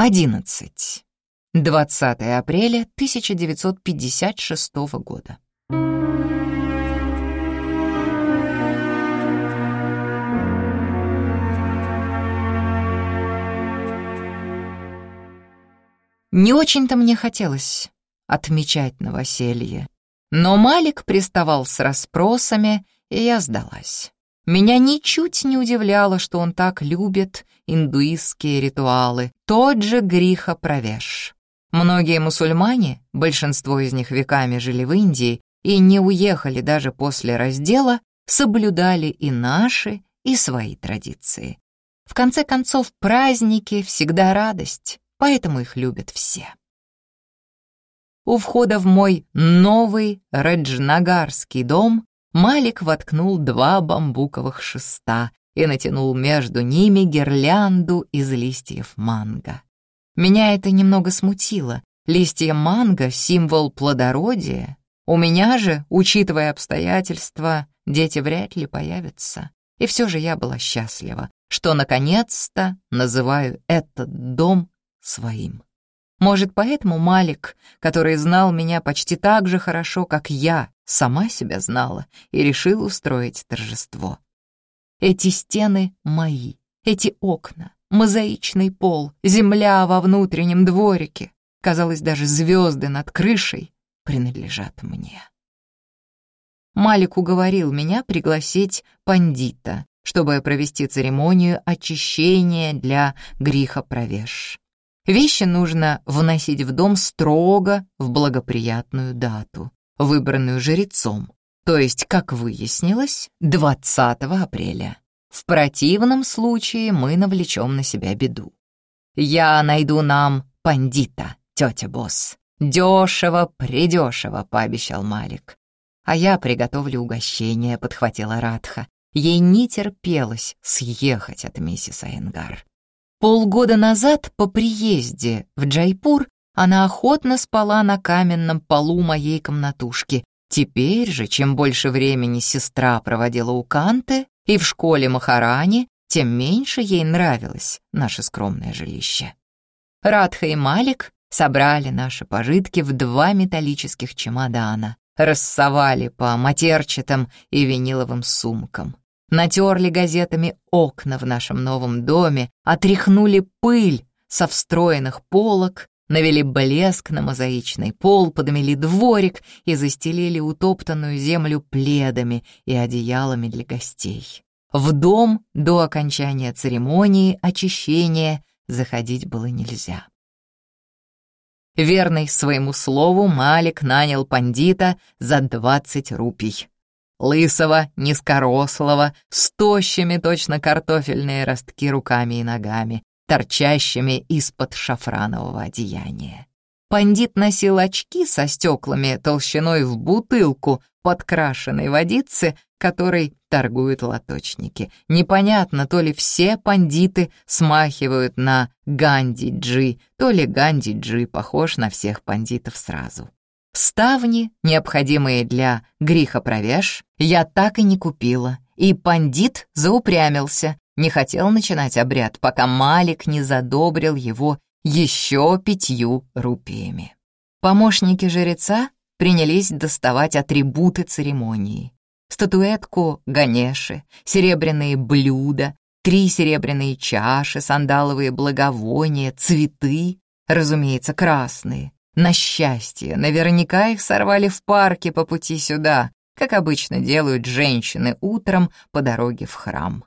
11. 20 апреля 1956 года. Не очень-то мне хотелось отмечать новоселье, но Малик приставал с расспросами, и я сдалась. Меня ничуть не удивляло, что он так любит индуистские ритуалы, тот же гриха провеш. Многие мусульмане, большинство из них веками жили в Индии и не уехали даже после раздела, соблюдали и наши, и свои традиции. В конце концов, праздники всегда радость, поэтому их любят все. У входа в мой новый Раджнагарский дом Малик воткнул два бамбуковых шеста и натянул между ними гирлянду из листьев манго. Меня это немного смутило. Листья манго — символ плодородия. У меня же, учитывая обстоятельства, дети вряд ли появятся. И все же я была счастлива, что наконец-то называю этот дом своим. Может, поэтому Малик, который знал меня почти так же хорошо, как я, сама себя знала и решил устроить торжество. Эти стены мои, эти окна, мозаичный пол, земля во внутреннем дворике, казалось, даже звезды над крышей принадлежат мне. Малик уговорил меня пригласить пандита, чтобы провести церемонию очищения для гриха провеш. Вещи нужно вносить в дом строго в благоприятную дату, выбранную жрецом, то есть, как выяснилось, 20 апреля. В противном случае мы навлечем на себя беду. Я найду нам пандита, тетя Босс. Дешево, придешево, пообещал Малик. А я приготовлю угощение, подхватила Радха. Ей не терпелось съехать от миссис Айнгар. Полгода назад по приезде в Джайпур она охотно спала на каменном полу моей комнатушки. Теперь же, чем больше времени сестра проводила у Канты и в школе Махарани, тем меньше ей нравилось наше скромное жилище. Радха и Малик собрали наши пожитки в два металлических чемодана, рассовали по матерчатым и виниловым сумкам натерли газетами окна в нашем новом доме, отряхнули пыль со встроенных полок, навели блеск на мозаичный пол, подмели дворик и застелили утоптанную землю пледами и одеялами для гостей. В дом до окончания церемонии очищения заходить было нельзя. Верный своему слову, Малик нанял пандита за двадцать рупий лысого, низкорослого, с тощими точно картофельные ростки руками и ногами, торчащими из-под шафранового одеяния. Пандит носил очки со стеклами толщиной в бутылку подкрашенной водицы, которой торгуют лоточники. Непонятно, то ли все пандиты смахивают на Ганди-Джи, то ли Ганди-Джи похож на всех пандитов сразу. Ставни, необходимые для гриха провеш, я так и не купила, и пандит заупрямился, не хотел начинать обряд, пока Малик не задобрил его еще пятью рупиями. Помощники жреца принялись доставать атрибуты церемонии. Статуэтку Ганеши, серебряные блюда, три серебряные чаши, сандаловые благовония, цветы, разумеется, красные, на счастье, наверняка их сорвали в парке по пути сюда, как обычно делают женщины утром по дороге в храм.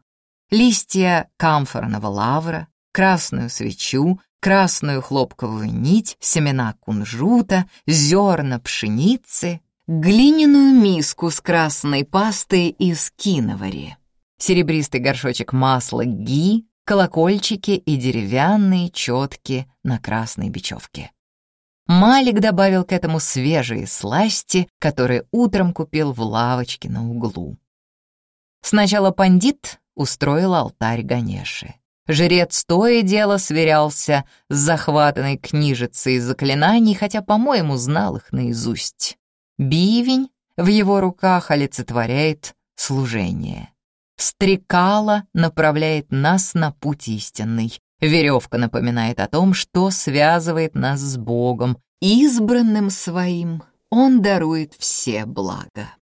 Листья камфорного лавра, красную свечу, красную хлопковую нить, семена кунжута, зерна пшеницы, глиняную миску с красной пастой из киновари, серебристый горшочек масла ги, колокольчики и деревянные четки на красной бечевке. Малик добавил к этому свежие сласти, которые утром купил в лавочке на углу. Сначала пандит устроил алтарь Ганеши. Жрец то и дело сверялся с захватанной книжицей заклинаний, хотя, по-моему, знал их наизусть. Бивень в его руках олицетворяет служение. Стрекала направляет нас на путь истинный. Веревка напоминает о том, что связывает нас с Богом. Избранным своим он дарует все блага.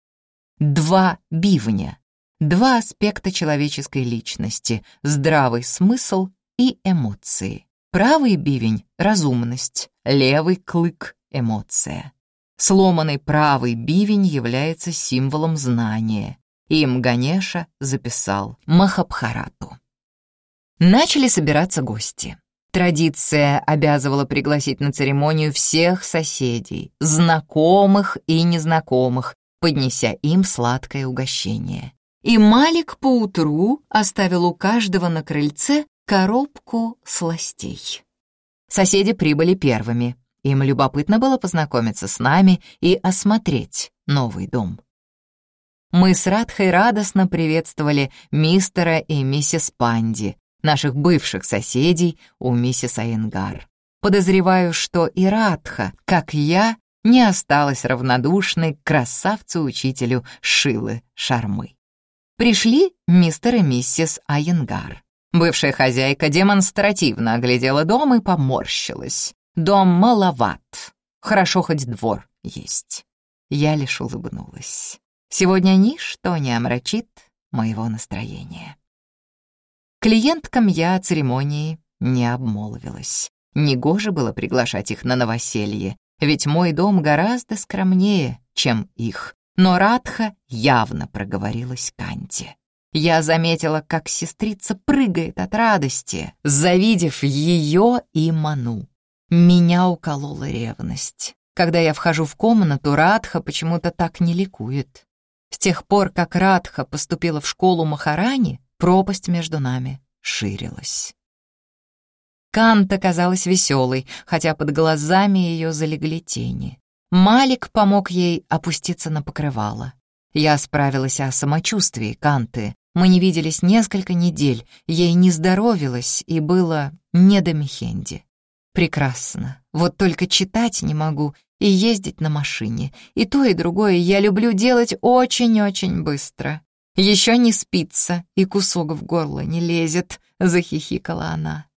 Два бивня, два аспекта человеческой личности — здравый смысл и эмоции. Правый бивень — разумность, левый клык — эмоция. Сломанный правый бивень является символом знания. Им Ганеша записал Махабхарату. Начали собираться гости. Традиция обязывала пригласить на церемонию всех соседей, знакомых и незнакомых, поднеся им сладкое угощение. И Малик поутру оставил у каждого на крыльце коробку сластей. Соседи прибыли первыми. Им любопытно было познакомиться с нами и осмотреть новый дом. Мы с Радхой радостно приветствовали мистера и миссис Панди, наших бывших соседей у миссис Айенгар. Подозреваю, что и Радха, как я, не осталась равнодушной к красавцу-учителю Шилы Шармы. Пришли мистер и миссис Айенгар. Бывшая хозяйка демонстративно оглядела дом и поморщилась. Дом маловат. Хорошо хоть двор есть. Я лишь улыбнулась. Сегодня ничто не омрачит моего настроения. Клиенткам я о церемонии не обмолвилась. Негоже было приглашать их на новоселье, ведь мой дом гораздо скромнее, чем их. Но Радха явно проговорилась Канте. Я заметила, как сестрица прыгает от радости, завидев ее и Ману. Меня уколола ревность. Когда я вхожу в комнату, Радха почему-то так не ликует. С тех пор, как Радха поступила в школу Махарани, пропасть между нами ширилась. Канта казалась веселой, хотя под глазами ее залегли тени. Малик помог ей опуститься на покрывало. Я справилась о самочувствии Канты. Мы не виделись несколько недель, ей не здоровилось и было не до Мехенди. Прекрасно. Вот только читать не могу и ездить на машине. И то, и другое я люблю делать очень-очень быстро. Еще не спится, и кусок в горло не лезет, захихикала она.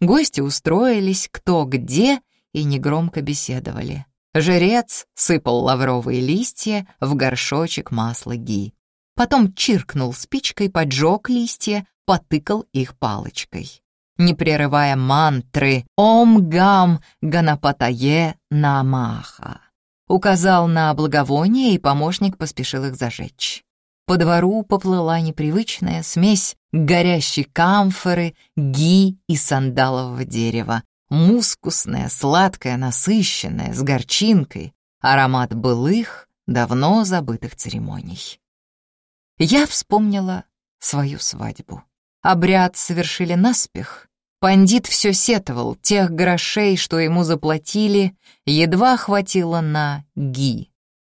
Гости устроились кто где и негромко беседовали. Жрец сыпал лавровые листья в горшочек масла ги. Потом чиркнул спичкой, поджег листья, потыкал их палочкой. Не прерывая мантры «Ом-гам ганапатае намаха», указал на благовоние, и помощник поспешил их зажечь. По двору поплыла непривычная смесь горящей камфоры, ги и сандалового дерева, мускусная, сладкая, насыщенная, с горчинкой, аромат былых, давно забытых церемоний. Я вспомнила свою свадьбу. Обряд совершили наспех. Пандит все сетовал, тех грошей, что ему заплатили, едва хватило на ги.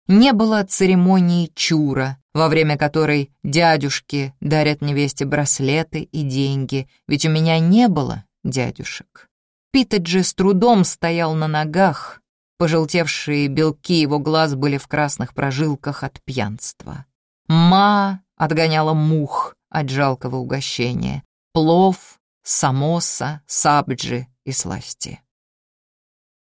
Не было церемонии чура, во время которой дядюшки дарят невесте браслеты и деньги, ведь у меня не было дядюшек. Питаджи с трудом стоял на ногах, пожелтевшие белки его глаз были в красных прожилках от пьянства. Ма отгоняла мух от жалкого угощения, плов, самоса, сабджи и сласти.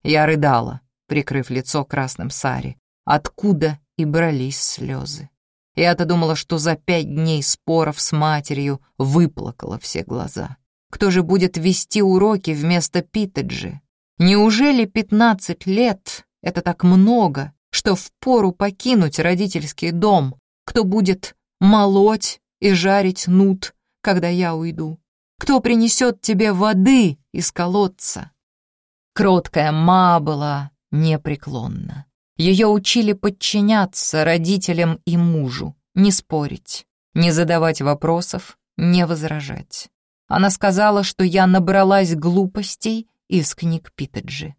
Я рыдала, прикрыв лицо красным сари, откуда и брались слезы. Я-то думала, что за пять дней споров с матерью выплакала все глаза. Кто же будет вести уроки вместо Питаджи? Неужели пятнадцать лет — это так много, что впору покинуть родительский дом? Кто будет молоть и жарить нут, когда я уйду? Кто принесет тебе воды из колодца? Кроткая ма была непреклонна. Ее учили подчиняться родителям и мужу, не спорить, не задавать вопросов, не возражать. Она сказала, что я набралась глупостей из книг Питаджи.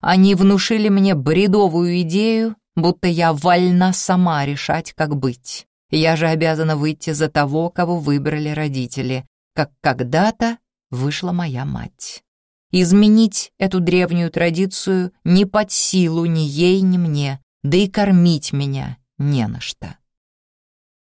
Они внушили мне бредовую идею, будто я вольна сама решать, как быть. Я же обязана выйти за того, кого выбрали родители, как когда-то вышла моя мать. Изменить эту древнюю традицию не под силу ни ей, ни мне, да и кормить меня не на что.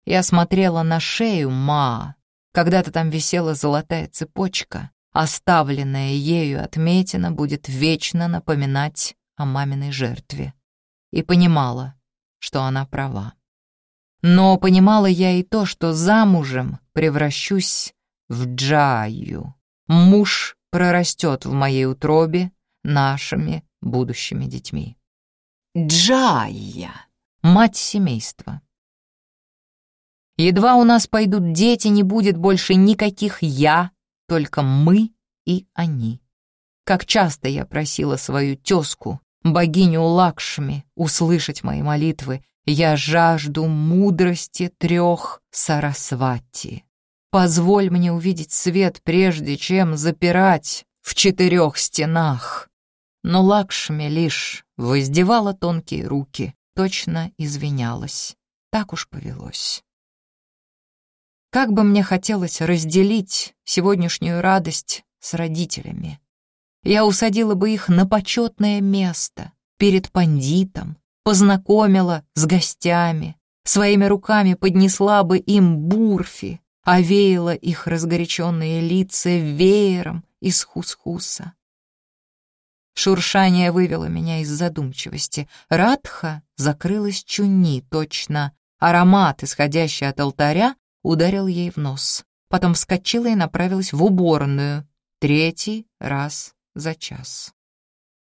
Я смотрела на шею Ма. Когда-то там висела золотая цепочка. оставленная ею отметина будет вечно напоминать о маминой жертве. И понимала, что она права. Но понимала я и то, что замужем превращусь в Джаю. Муж прорастет в моей утробе нашими будущими детьми. Джая, мать семейства. Едва у нас пойдут дети, не будет больше никаких «я», только мы и они. Как часто я просила свою тезку, богиню Лакшми, услышать мои молитвы, я жажду мудрости трех Сарасвати. Позволь мне увидеть свет, прежде чем запирать в четырех стенах. Но Лакшми лишь воздевала тонкие руки, точно извинялась. Так уж повелось. Как бы мне хотелось разделить сегодняшнюю радость с родителями. Я усадила бы их на почетное место, перед пандитом, познакомила с гостями, своими руками поднесла бы им бурфи, овеяла их разгоряченные лица веером из хус-хуса. Шуршание вывело меня из задумчивости. Радха закрылась чуни, точно. Аромат, исходящий от алтаря, ударил ей в нос. Потом вскочила и направилась в уборную. Третий раз за час.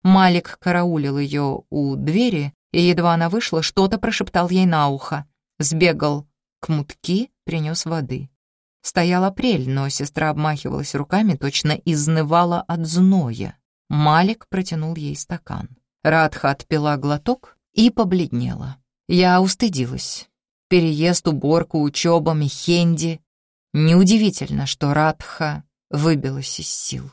Малик караулил ее у двери, и едва она вышла, что-то прошептал ей на ухо. Сбегал к мутки, принес воды. Стоял апрель, но сестра обмахивалась руками, точно изнывала от зноя. Малик протянул ей стакан. Радха отпила глоток и побледнела. Я устыдилась. Переезд, уборка, учеба, мехенди. Неудивительно, что Радха выбилась из сил.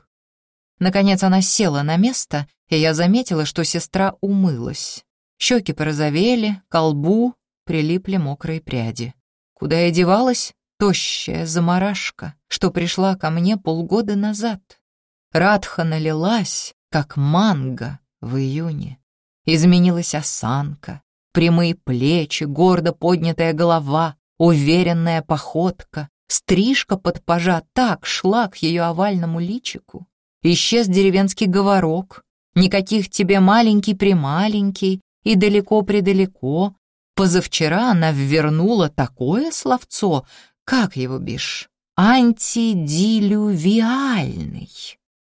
Наконец она села на место, и я заметила, что сестра умылась. Щеки порозовели, к прилипли мокрые пряди. Куда я девалась? Тощая заморашка, что пришла ко мне полгода назад. Радха налилась, как манго в июне. Изменилась осанка, прямые плечи, гордо поднятая голова, уверенная походка, стрижка под пажа так шла к ее овальному личику, Исчез деревенский говорок. Никаких тебе маленький-прималенький и далеко-предалеко. Позавчера она ввернула такое словцо, как его бишь, антидилювиальный.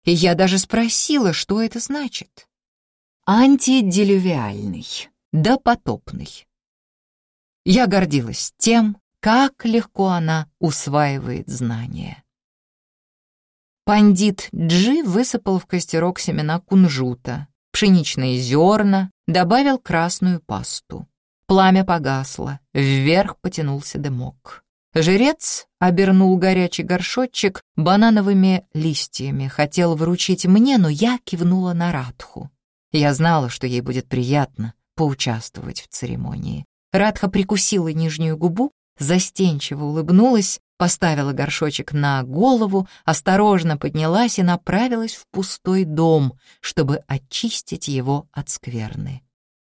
И я даже спросила, что это значит. Антидилювиальный, допотопный. Я гордилась тем, как легко она усваивает знания. Пандит Джи высыпал в костерок семена кунжута, пшеничные зерна, добавил красную пасту. Пламя погасло, вверх потянулся дымок. Жрец обернул горячий горшочек банановыми листьями, хотел вручить мне, но я кивнула на Радху. Я знала, что ей будет приятно поучаствовать в церемонии. Радха прикусила нижнюю губу, застенчиво улыбнулась поставила горшочек на голову, осторожно поднялась и направилась в пустой дом, чтобы очистить его от скверны.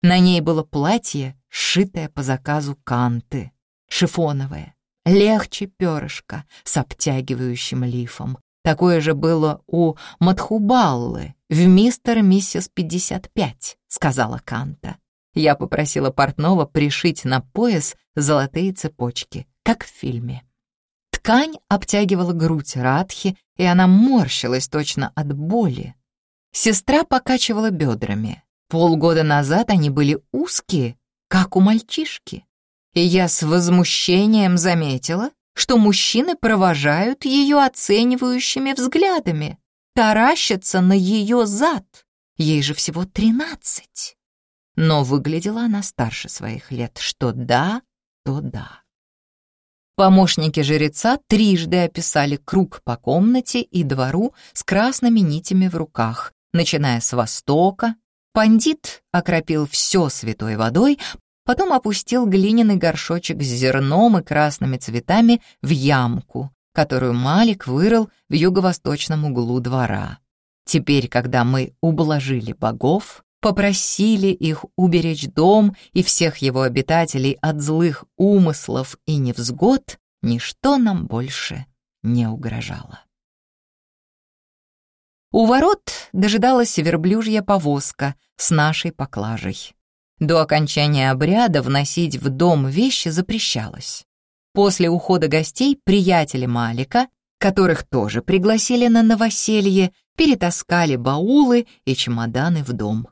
На ней было платье, сшитое по заказу Канты, шифоновое, легче перышка с обтягивающим лифом. Такое же было у Матхубаллы в «Мистер Миссис 55», сказала Канта. Я попросила портного пришить на пояс золотые цепочки, как в фильме. Ткань обтягивала грудь Радхи, и она морщилась точно от боли. Сестра покачивала бедрами. Полгода назад они были узкие, как у мальчишки. И я с возмущением заметила, что мужчины провожают ее оценивающими взглядами, таращатся на ее зад. Ей же всего тринадцать. Но выглядела она старше своих лет, что да, то да. Помощники жреца трижды описали круг по комнате и двору с красными нитями в руках, начиная с востока. Пандит окропил все святой водой, потом опустил глиняный горшочек с зерном и красными цветами в ямку, которую Малик вырыл в юго-восточном углу двора. Теперь, когда мы ублажили богов, попросили их уберечь дом и всех его обитателей от злых умыслов и невзгод, ничто нам больше не угрожало. У ворот дожидалась верблюжья повозка с нашей поклажей. До окончания обряда вносить в дом вещи запрещалось. После ухода гостей приятели Малика, которых тоже пригласили на новоселье, перетаскали баулы и чемоданы в дом.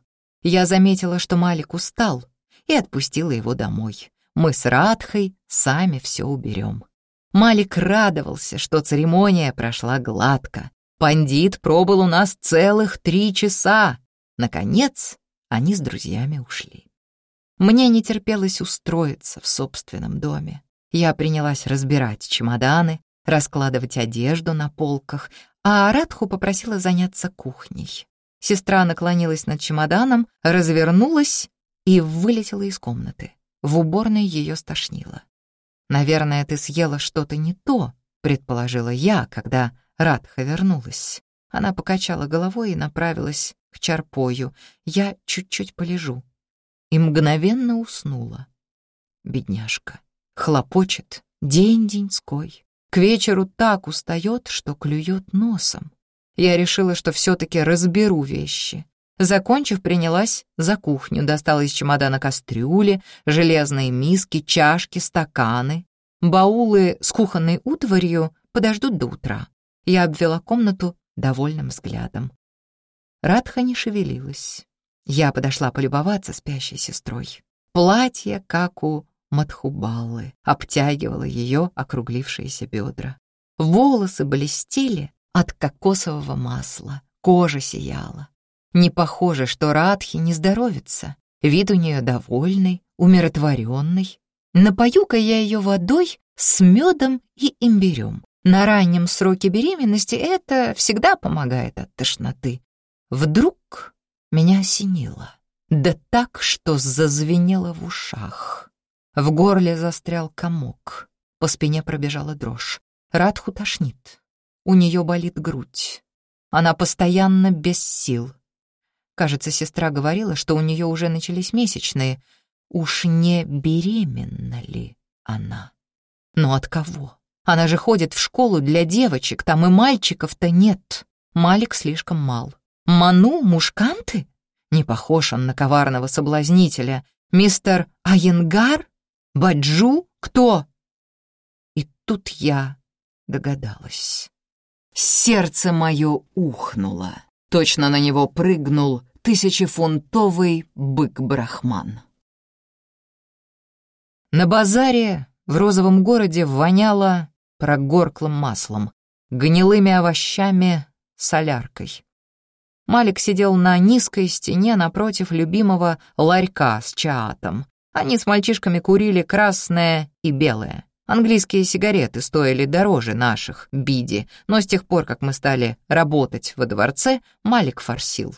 Я заметила, что Малик устал, и отпустила его домой. Мы с Радхой сами все уберем. Малик радовался, что церемония прошла гладко. Пандит пробыл у нас целых три часа. Наконец, они с друзьями ушли. Мне не терпелось устроиться в собственном доме. Я принялась разбирать чемоданы, раскладывать одежду на полках, а Радху попросила заняться кухней. Сестра наклонилась над чемоданом, развернулась и вылетела из комнаты. В уборной ее стошнило. «Наверное, ты съела что-то не то», — предположила я, когда Радха вернулась. Она покачала головой и направилась к Чарпою. Я чуть-чуть полежу. И мгновенно уснула. Бедняжка. Хлопочет день-деньской. К вечеру так устает, что клюет носом. Я решила, что все-таки разберу вещи. Закончив, принялась за кухню, достала из чемодана кастрюли, железные миски, чашки, стаканы. Баулы с кухонной утварью подождут до утра. Я обвела комнату довольным взглядом. Радха не шевелилась. Я подошла полюбоваться спящей сестрой. Платье, как у Матхубаллы, обтягивало ее округлившиеся бедра. Волосы блестели от кокосового масла, кожа сияла. Не похоже, что Радхи не здоровится. Вид у нее довольный, умиротворенный. Напою-ка я ее водой с медом и имбирем. На раннем сроке беременности это всегда помогает от тошноты. Вдруг меня осенило. Да так, что зазвенело в ушах. В горле застрял комок. По спине пробежала дрожь. Радху тошнит. У нее болит грудь. Она постоянно без сил. Кажется, сестра говорила, что у нее уже начались месячные. Уж не беременна ли она? Но от кого? Она же ходит в школу для девочек, там и мальчиков-то нет. Малик слишком мал. Ману, мушканты? Не похож он на коварного соблазнителя. Мистер Айенгар? Баджу? Кто? И тут я догадалась. Сердце мое ухнуло. Точно на него прыгнул тысячефунтовый бык-брахман. На базаре в розовом городе воняло прогорклым маслом, гнилыми овощами, соляркой. Малик сидел на низкой стене напротив любимого ларька с чаатом. Они с мальчишками курили красное и белое. Английские сигареты стоили дороже наших, биди, но с тех пор, как мы стали работать во дворце, Малик форсил.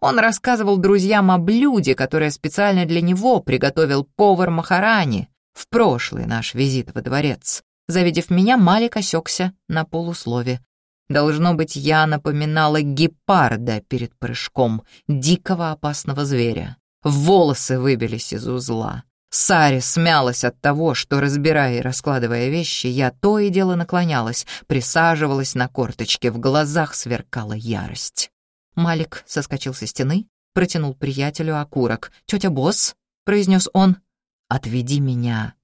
Он рассказывал друзьям о блюде, которое специально для него приготовил повар Махарани в прошлый наш визит во дворец. Завидев меня, Малик осекся на полуслове. Должно быть, я напоминала гепарда перед прыжком, дикого опасного зверя. Волосы выбились из узла. Сари смялась от того, что, разбирая и раскладывая вещи, я то и дело наклонялась, присаживалась на корточке, в глазах сверкала ярость. Малик соскочил со стены, протянул приятелю окурок. «Тетя Босс», — произнес он, — «отведи меня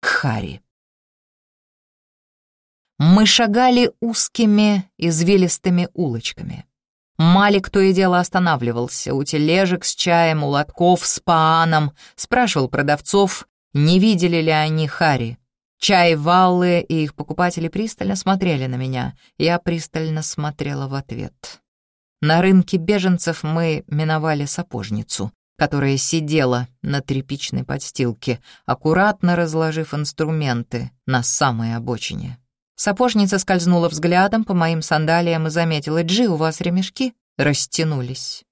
к Хари». Мы шагали узкими, извилистыми улочками. Малик то и дело останавливался у тележек с чаем, у лотков с пааном, спрашивал продавцов, не видели ли они Хари. Чай Валлы и их покупатели пристально смотрели на меня. Я пристально смотрела в ответ. На рынке беженцев мы миновали сапожницу, которая сидела на тряпичной подстилке, аккуратно разложив инструменты на самой обочине. Сапожница скользнула взглядом по моим сандалиям и заметила, «Джи, у вас ремешки?» Растянулись.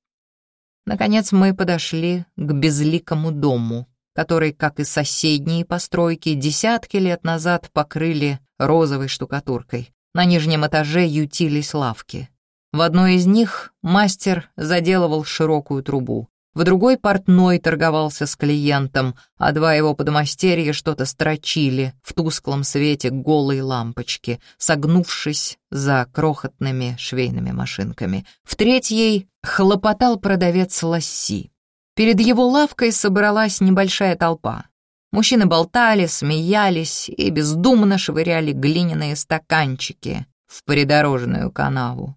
Наконец мы подошли к безликому дому, который, как и соседние постройки, десятки лет назад покрыли розовой штукатуркой. На нижнем этаже ютились лавки. В одной из них мастер заделывал широкую трубу. В другой портной торговался с клиентом, а два его подмастерья что-то строчили в тусклом свете голой лампочки, согнувшись за крохотными швейными машинками. В третьей хлопотал продавец ласси. Перед его лавкой собралась небольшая толпа. Мужчины болтали, смеялись и бездумно швыряли глиняные стаканчики в придорожную канаву.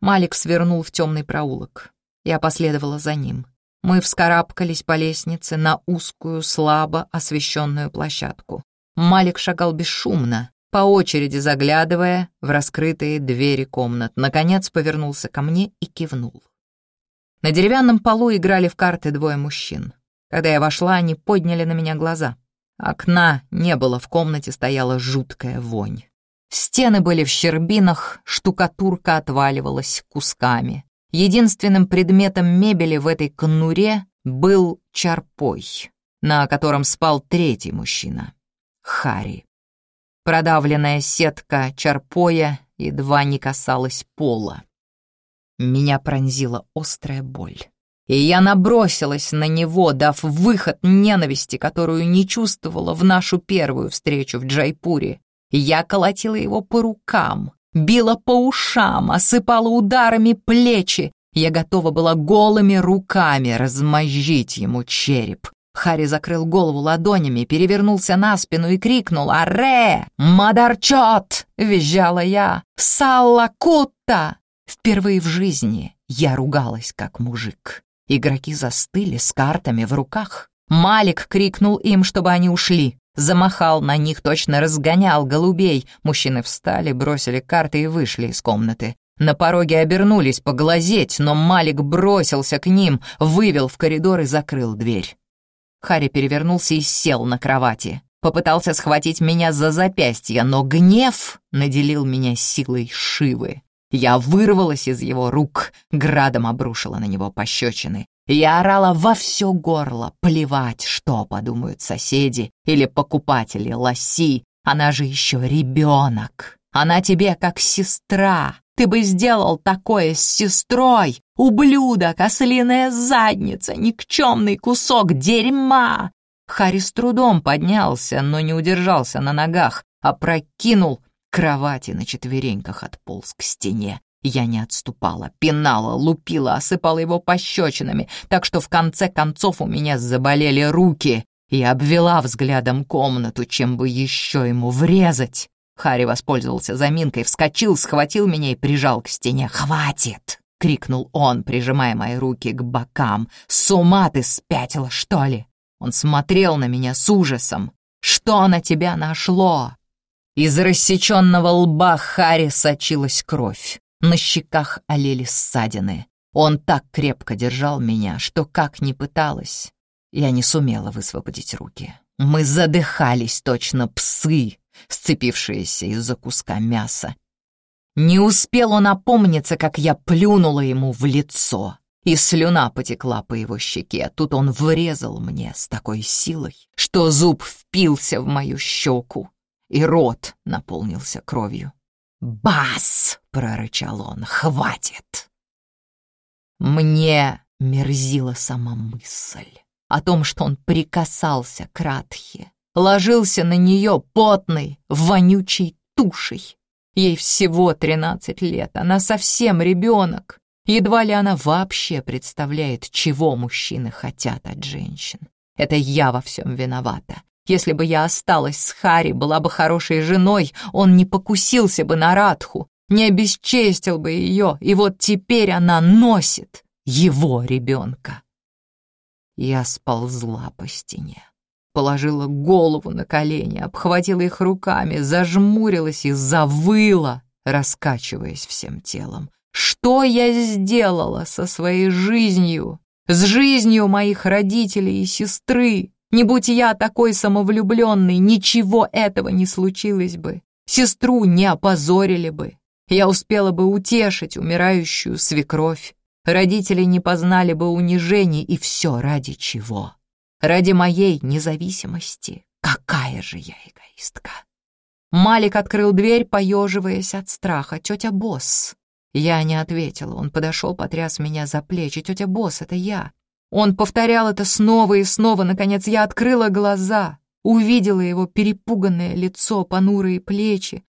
Малик свернул в темный проулок. Я последовала за ним. Мы вскарабкались по лестнице на узкую, слабо освещенную площадку. Малик шагал бесшумно, по очереди заглядывая в раскрытые двери комнат. Наконец повернулся ко мне и кивнул. На деревянном полу играли в карты двое мужчин. Когда я вошла, они подняли на меня глаза. Окна не было, в комнате стояла жуткая вонь. Стены были в щербинах, штукатурка отваливалась кусками. Единственным предметом мебели в этой конуре был чарпой, на котором спал третий мужчина — Хари. Продавленная сетка чарпоя едва не касалась пола. Меня пронзила острая боль. И я набросилась на него, дав выход ненависти, которую не чувствовала в нашу первую встречу в Джайпуре. Я колотила его по рукам, била по ушам, осыпала ударами плечи. Я готова была голыми руками размозжить ему череп. Харри закрыл голову ладонями, перевернулся на спину и крикнул «Аре! Мадарчот!» — визжала я. «Салла Кутта!» Впервые в жизни я ругалась как мужик. Игроки застыли с картами в руках. Малик крикнул им, чтобы они ушли. Замахал на них, точно разгонял голубей. Мужчины встали, бросили карты и вышли из комнаты. На пороге обернулись поглазеть, но Малик бросился к ним, вывел в коридор и закрыл дверь. Харри перевернулся и сел на кровати. Попытался схватить меня за запястье, но гнев наделил меня силой Шивы. Я вырвалась из его рук, градом обрушила на него пощечины. Я орала во все горло, плевать, что подумают соседи или покупатели лоси. Она же еще ребенок. Она тебе как сестра. Ты бы сделал такое с сестрой. Ублюдок, ослиная задница, никчемный кусок дерьма. Харри с трудом поднялся, но не удержался на ногах, опрокинул кровати на четвереньках отполз к стене. Я не отступала, пинала, лупила, осыпала его пощечинами, так что в конце концов у меня заболели руки. И обвела взглядом комнату, чем бы еще ему врезать. Харри воспользовался заминкой, вскочил, схватил меня и прижал к стене. «Хватит!» — крикнул он, прижимая мои руки к бокам. «С ума ты спятила, что ли?» Он смотрел на меня с ужасом. «Что на тебя нашло?» Из рассеченного лба Хари сочилась кровь. На щеках олели ссадины. Он так крепко держал меня, что как ни пыталась, я не сумела высвободить руки. Мы задыхались, точно псы, сцепившиеся из-за куска мяса. Не успел он опомниться, как я плюнула ему в лицо, и слюна потекла по его щеке. Тут он врезал мне с такой силой, что зуб впился в мою щеку и рот наполнился кровью. «Бас!» — прорычал он. «Хватит!» Мне мерзила сама мысль о том, что он прикасался к Радхе, ложился на нее потной, вонючей тушей. Ей всего тринадцать лет, она совсем ребенок. Едва ли она вообще представляет, чего мужчины хотят от женщин. Это я во всем виновата. Если бы я осталась с Хари, была бы хорошей женой, он не покусился бы на Радху, не обесчестил бы ее, и вот теперь она носит его ребенка. Я сползла по стене, положила голову на колени, обхватила их руками, зажмурилась и завыла, раскачиваясь всем телом. Что я сделала со своей жизнью, с жизнью моих родителей и сестры? Не будь я такой самовлюбленный, ничего этого не случилось бы. Сестру не опозорили бы. Я успела бы утешить умирающую свекровь. Родители не познали бы унижений, и все ради чего? Ради моей независимости. Какая же я эгоистка. Малик открыл дверь, поеживаясь от страха. «Тетя Босс». Я не ответила. Он подошел, потряс меня за плечи. «Тетя Босс, это я. Он повторял это снова и снова. Наконец я открыла глаза, увидела его перепуганное лицо, понурые плечи.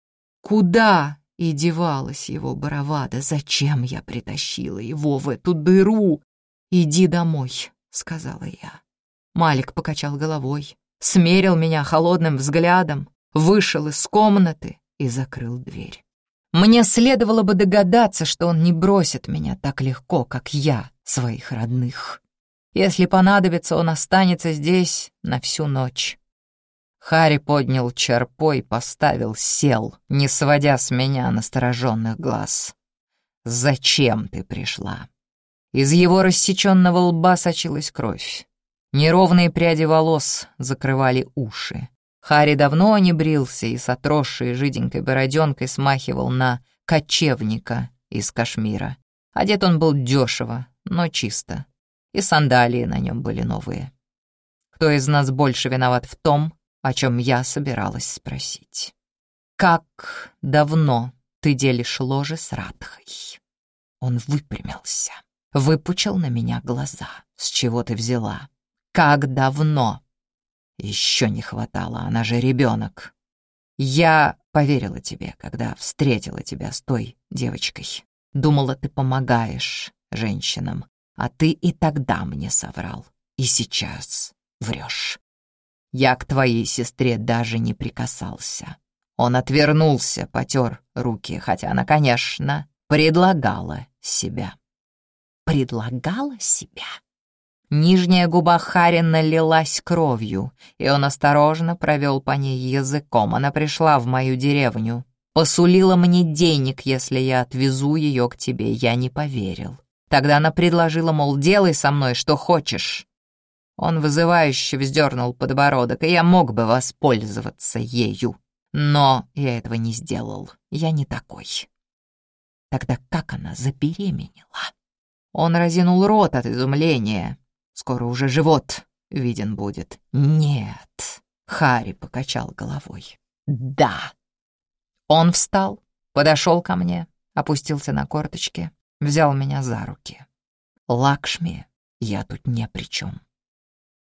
Куда и девалась его баровада? Зачем я притащила его в эту дыру? «Иди домой», — сказала я. Малик покачал головой, смерил меня холодным взглядом, вышел из комнаты и закрыл дверь. Мне следовало бы догадаться, что он не бросит меня так легко, как я, своих родных. Если понадобится, он останется здесь на всю ночь. Хари поднял черпой, поставил, сел, не сводя с меня настороженных глаз. «Зачем ты пришла?» Из его рассеченного лба сочилась кровь. Неровные пряди волос закрывали уши. Хари давно не брился и с отросшей жиденькой бороденкой смахивал на кочевника из Кашмира. Одет он был дешево, но чисто. И сандалии на нем были новые. Кто из нас больше виноват в том, о чем я собиралась спросить? «Как давно ты делишь ложе с Радхой?» Он выпрямился, выпучил на меня глаза. «С чего ты взяла? Как давно?» Еще не хватало, она же ребенок. Я поверила тебе, когда встретила тебя с той девочкой. Думала, ты помогаешь женщинам, а ты и тогда мне соврал. И сейчас врешь. Я к твоей сестре даже не прикасался. Он отвернулся, потер руки, хотя она, конечно, предлагала себя. Предлагала себя? Нижняя губа Харина лилась кровью, и он осторожно провел по ней языком. Она пришла в мою деревню. Посулила мне денег, если я отвезу ее к тебе. Я не поверил. Тогда она предложила, мол, делай со мной, что хочешь. Он вызывающе вздернул подбородок, и я мог бы воспользоваться ею. Но я этого не сделал. Я не такой. Тогда как она забеременела? Он разинул рот от изумления. Скоро уже живот виден будет. Нет, Хари покачал головой. Да. Он встал, подошел ко мне, опустился на корточки, взял меня за руки. Лакшми, я тут не при чем.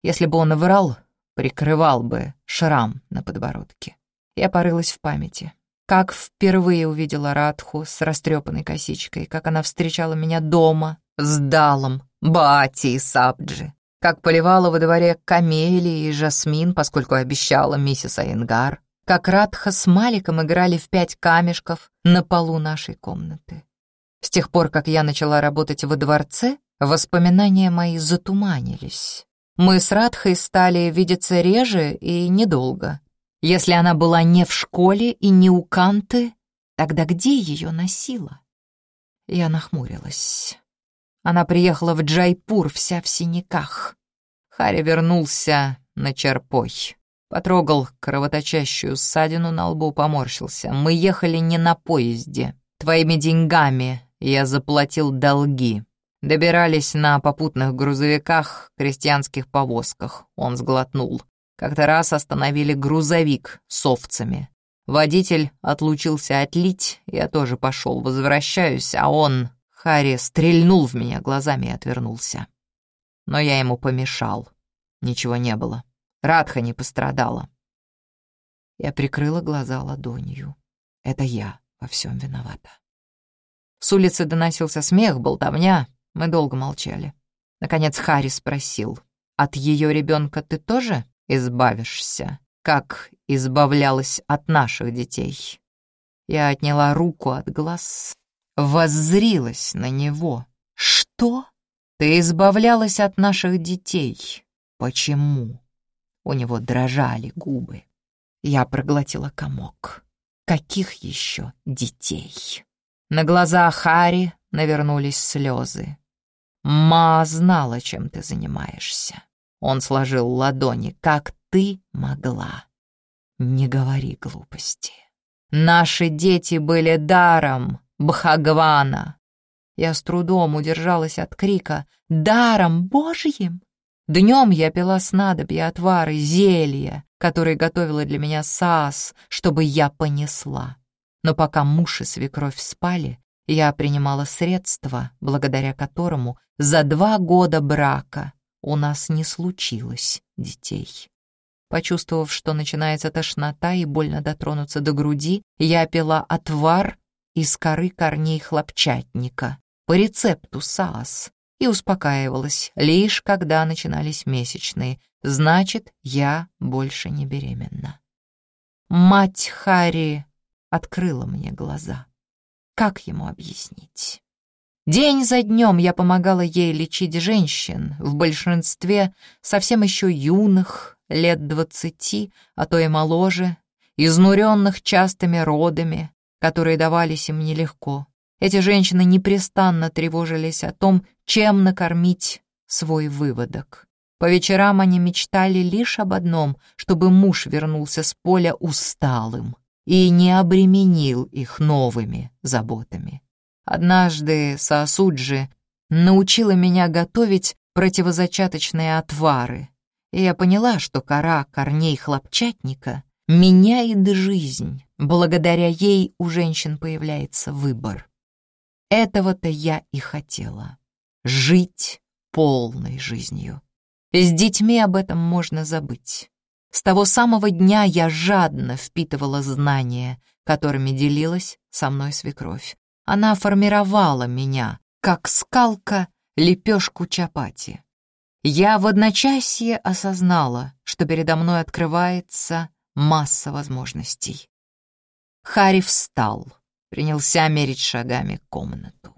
Если бы он врал, прикрывал бы шрам на подбородке. Я порылась в памяти. Как впервые увидела Радху с растрепанной косичкой, как она встречала меня дома с Далом, Бати и Сабджи, как поливала во дворе камелии и жасмин, поскольку обещала миссис Айнгар, как Радха с Маликом играли в пять камешков на полу нашей комнаты. С тех пор, как я начала работать во дворце, воспоминания мои затуманились. Мы с Радхой стали видеться реже и недолго. Если она была не в школе и не у Канты, тогда где ее носила? Я нахмурилась. Она приехала в Джайпур вся в синяках. Харри вернулся на черпой. Потрогал кровоточащую ссадину на лбу, поморщился. Мы ехали не на поезде. Твоими деньгами я заплатил долги. Добирались на попутных грузовиках, крестьянских повозках. Он сглотнул. Как-то раз остановили грузовик с овцами. Водитель отлучился отлить, я тоже пошел, возвращаюсь, а он Харри стрельнул в меня глазами и отвернулся. Но я ему помешал. Ничего не было. Радха не пострадала. Я прикрыла глаза ладонью. Это я во всем виновата. С улицы доносился смех, болтовня. Мы долго молчали. Наконец Харри спросил, «От ее ребенка ты тоже избавишься, как избавлялась от наших детей?» Я отняла руку от глаз воззрилась на него. «Что? Ты избавлялась от наших детей. Почему?» У него дрожали губы. Я проглотила комок. Каких еще детей? На глаза Хари навернулись слезы. «Ма знала, чем ты занимаешься». Он сложил ладони, как ты могла. «Не говори глупости. Наши дети были даром, Бхагвана. Я с трудом удержалась от крика «Даром Божьим!». Днем я пила снадобья, отвары, зелья, которые готовила для меня Саас, чтобы я понесла. Но пока муж и свекровь спали, я принимала средства, благодаря которому за два года брака у нас не случилось детей. Почувствовав, что начинается тошнота и больно дотронуться до груди, я пила отвар из коры корней хлопчатника по рецепту СААС и успокаивалась лишь когда начинались месячные, значит, я больше не беременна. Мать Хари открыла мне глаза. Как ему объяснить? День за днем я помогала ей лечить женщин, в большинстве совсем еще юных, лет двадцати, а то и моложе, изнуренных частыми родами, которые давались им нелегко. Эти женщины непрестанно тревожились о том, чем накормить свой выводок. По вечерам они мечтали лишь об одном, чтобы муж вернулся с поля усталым и не обременил их новыми заботами. Однажды Саосуджи научила меня готовить противозачаточные отвары, и я поняла, что кора корней хлопчатника меняет жизнь. Благодаря ей у женщин появляется выбор. Этого-то я и хотела. Жить полной жизнью. С детьми об этом можно забыть. С того самого дня я жадно впитывала знания, которыми делилась со мной свекровь. Она формировала меня, как скалка лепешку чапати. Я в одночасье осознала, что передо мной открывается масса возможностей. Хари встал, принялся мерить шагами комнату.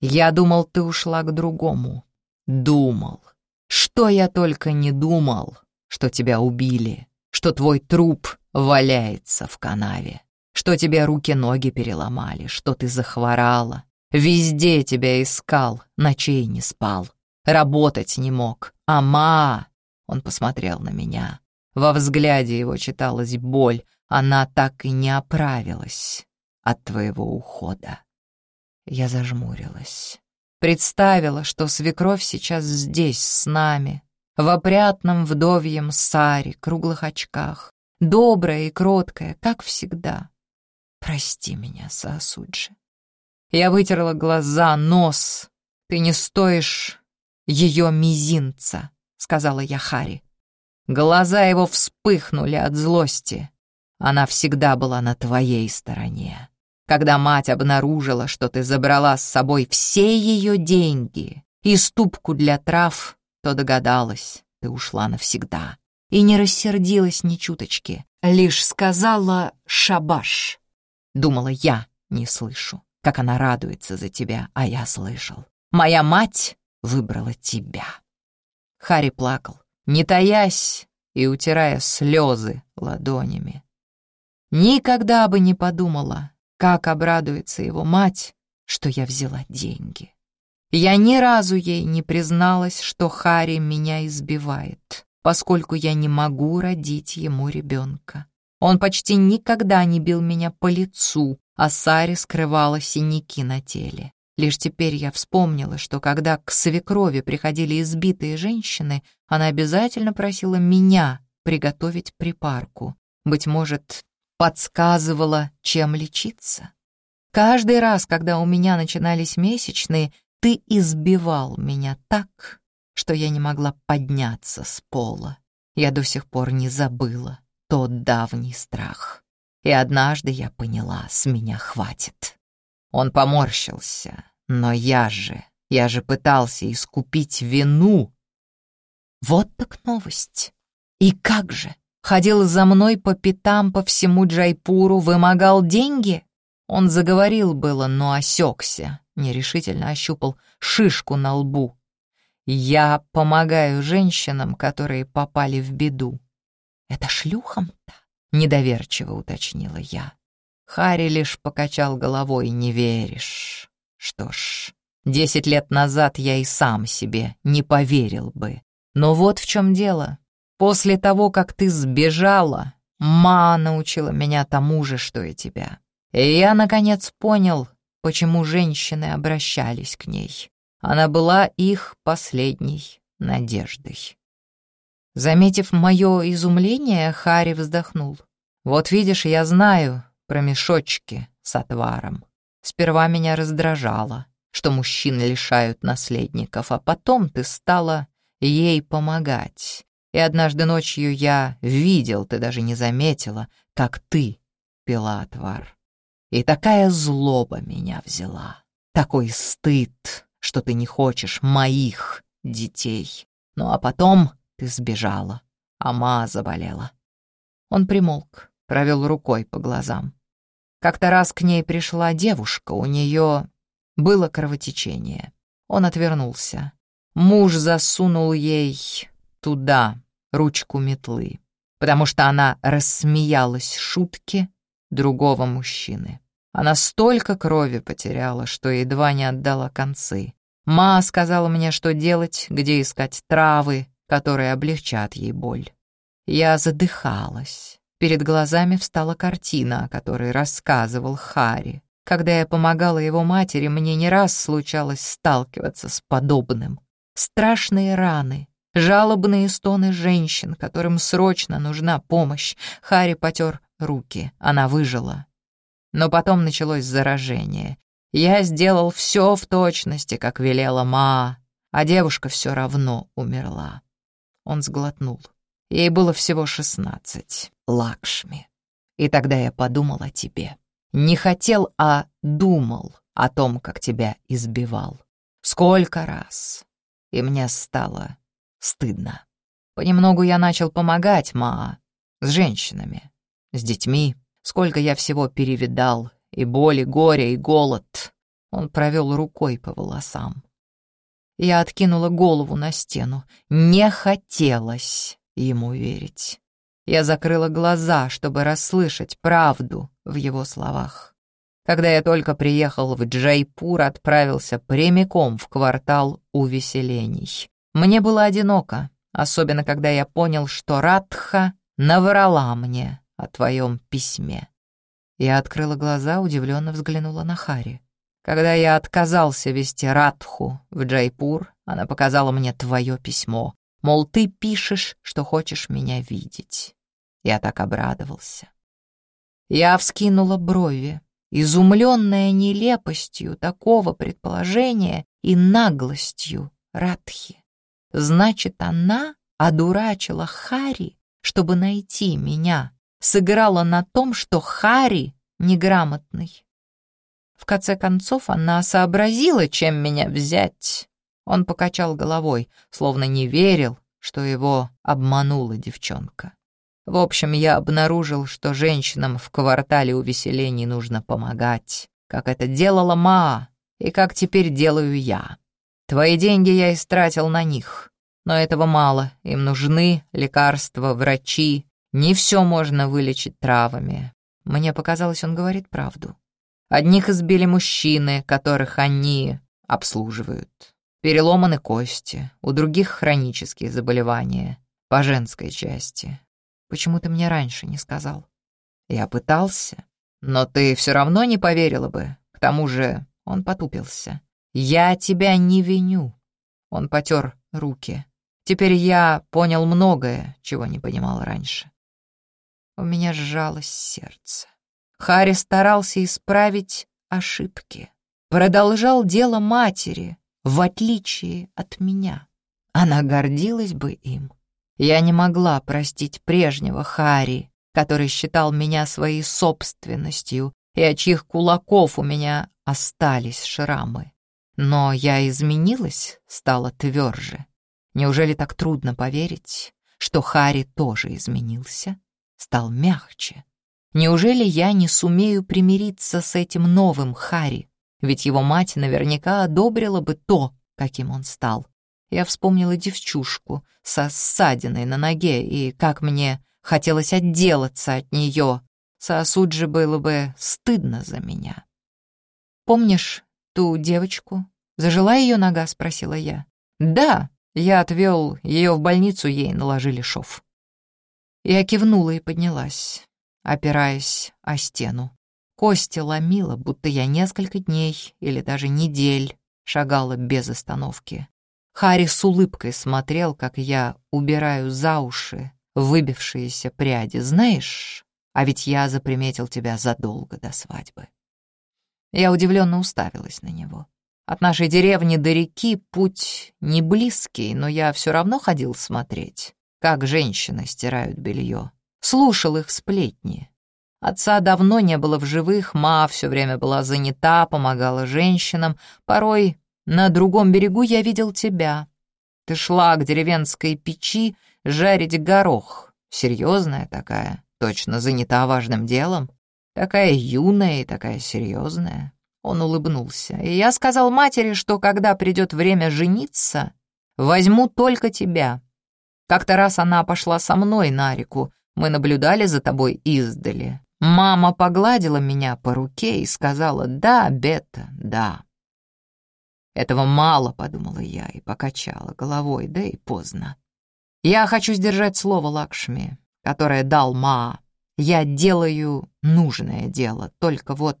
«Я думал, ты ушла к другому. Думал. Что я только не думал, что тебя убили, что твой труп валяется в канаве что тебе руки-ноги переломали, что ты захворала. Везде тебя искал, ночей не спал, работать не мог. Ама!» Он посмотрел на меня. Во взгляде его читалась боль, она так и не оправилась от твоего ухода. Я зажмурилась. Представила, что свекровь сейчас здесь, с нами, в опрятном вдовьем саре, круглых очках, добрая и кроткая, как всегда. Прости меня, Саосуджи. Я вытерла глаза, нос. Ты не стоишь ее мизинца, сказала я Хари. Глаза его вспыхнули от злости. Она всегда была на твоей стороне. Когда мать обнаружила, что ты забрала с собой все ее деньги и ступку для трав, то догадалась, ты ушла навсегда. И не рассердилась ни чуточки, лишь сказала «шабаш». Думала, я не слышу, как она радуется за тебя, а я слышал. Моя мать выбрала тебя. Хари плакал, не таясь и утирая слезы ладонями. Никогда бы не подумала, как обрадуется его мать, что я взяла деньги. Я ни разу ей не призналась, что Хари меня избивает, поскольку я не могу родить ему ребенка. Он почти никогда не бил меня по лицу, а Саре скрывала синяки на теле. Лишь теперь я вспомнила, что когда к свекрови приходили избитые женщины, она обязательно просила меня приготовить припарку. Быть может, подсказывала, чем лечиться. Каждый раз, когда у меня начинались месячные, ты избивал меня так, что я не могла подняться с пола. Я до сих пор не забыла тот давний страх. И однажды я поняла, с меня хватит. Он поморщился, но я же, я же пытался искупить вину. Вот так новость. И как же? Ходил за мной по пятам по всему Джайпуру, вымогал деньги? Он заговорил было, но осекся, нерешительно ощупал шишку на лбу. Я помогаю женщинам, которые попали в беду. «Это шлюхам-то?» — недоверчиво уточнила я. Харри лишь покачал головой, не веришь. Что ж, десять лет назад я и сам себе не поверил бы. Но вот в чем дело. После того, как ты сбежала, Ма научила меня тому же, что и тебя. И я, наконец, понял, почему женщины обращались к ней. Она была их последней надеждой. Заметив мое изумление, Хари вздохнул. «Вот видишь, я знаю про мешочки с отваром. Сперва меня раздражало, что мужчин лишают наследников, а потом ты стала ей помогать. И однажды ночью я видел, ты даже не заметила, как ты пила отвар. И такая злоба меня взяла, такой стыд, что ты не хочешь моих детей. Ну а потом ты сбежала, а ма заболела. Он примолк, провел рукой по глазам. Как-то раз к ней пришла девушка, у нее было кровотечение. Он отвернулся. Муж засунул ей туда ручку метлы, потому что она рассмеялась шутке другого мужчины. Она столько крови потеряла, что едва не отдала концы. Ма сказала мне, что делать, где искать травы, которые облегчат ей боль. Я задыхалась. Перед глазами встала картина, о которой рассказывал Хари. Когда я помогала его матери, мне не раз случалось сталкиваться с подобным. Страшные раны, жалобные стоны женщин, которым срочно нужна помощь. Хари потер руки, она выжила. Но потом началось заражение. Я сделал все в точности, как велела Ма, а девушка все равно умерла. Он сглотнул. Ей было всего шестнадцать. Лакшми. И тогда я подумал о тебе. Не хотел, а думал о том, как тебя избивал. Сколько раз. И мне стало стыдно. Понемногу я начал помогать Маа с женщинами, с детьми. Сколько я всего перевидал, и боль, и горе, и голод. Он провел рукой по волосам. Я откинула голову на стену. Не хотелось ему верить. Я закрыла глаза, чтобы расслышать правду в его словах. Когда я только приехал в Джайпур, отправился прямиком в квартал увеселений. Мне было одиноко, особенно когда я понял, что Радха наврала мне о твоем письме. Я открыла глаза, удивленно взглянула на Хари. Когда я отказался вести Радху в Джайпур, она показала мне твое письмо. Мол, ты пишешь, что хочешь меня видеть. Я так обрадовался. Я вскинула брови, изумленная нелепостью такого предположения и наглостью Радхи. Значит, она одурачила Хари, чтобы найти меня, сыграла на том, что Хари неграмотный. В конце концов, она сообразила, чем меня взять, он покачал головой, словно не верил, что его обманула девчонка. В общем, я обнаружил, что женщинам в квартале увеселений нужно помогать, как это делала Ма, и как теперь делаю я. Твои деньги я истратил на них, но этого мало, им нужны лекарства, врачи, не все можно вылечить травами. Мне показалось, он говорит правду. Одних избили мужчины, которых они обслуживают. Переломаны кости, у других хронические заболевания, по женской части. Почему ты мне раньше не сказал? Я пытался, но ты все равно не поверила бы. К тому же он потупился. Я тебя не виню. Он потер руки. Теперь я понял многое, чего не понимал раньше. У меня сжалось сердце. Харри старался исправить ошибки. Продолжал дело матери, в отличие от меня. Она гордилась бы им. Я не могла простить прежнего Хари, который считал меня своей собственностью и от чьих кулаков у меня остались шрамы. Но я изменилась, стала тверже. Неужели так трудно поверить, что Хари тоже изменился, стал мягче? Неужели я не сумею примириться с этим новым Хари, ведь его мать наверняка одобрила бы то, каким он стал. Я вспомнила девчушку со ссадиной на ноге, и как мне хотелось отделаться от нее. Сосуд же было бы стыдно за меня. «Помнишь ту девочку? Зажила ее нога?» — спросила я. «Да, я отвел ее в больницу, ей наложили шов». Я кивнула и поднялась, опираясь о стену. Кости ломило, будто я несколько дней или даже недель шагала без остановки. Харри с улыбкой смотрел, как я убираю за уши выбившиеся пряди. Знаешь, а ведь я заприметил тебя задолго до свадьбы. Я удивленно уставилась на него. От нашей деревни до реки путь не близкий, но я все равно ходил смотреть, как женщины стирают белье. Слушал их сплетни. Отца давно не было в живых, ма все время была занята, помогала женщинам. Порой на другом берегу я видел тебя. Ты шла к деревенской печи жарить горох. Серьезная такая, точно занята важным делом. Такая юная и такая серьезная. Он улыбнулся. И я сказал матери, что когда придет время жениться, возьму только тебя. Как-то раз она пошла со мной на реку. Мы наблюдали за тобой издали. Мама погладила меня по руке и сказала «Да, Бета, да». Этого мало, подумала я и покачала головой, да и поздно. Я хочу сдержать слово Лакшми, которое дал Ма. Я делаю нужное дело, только вот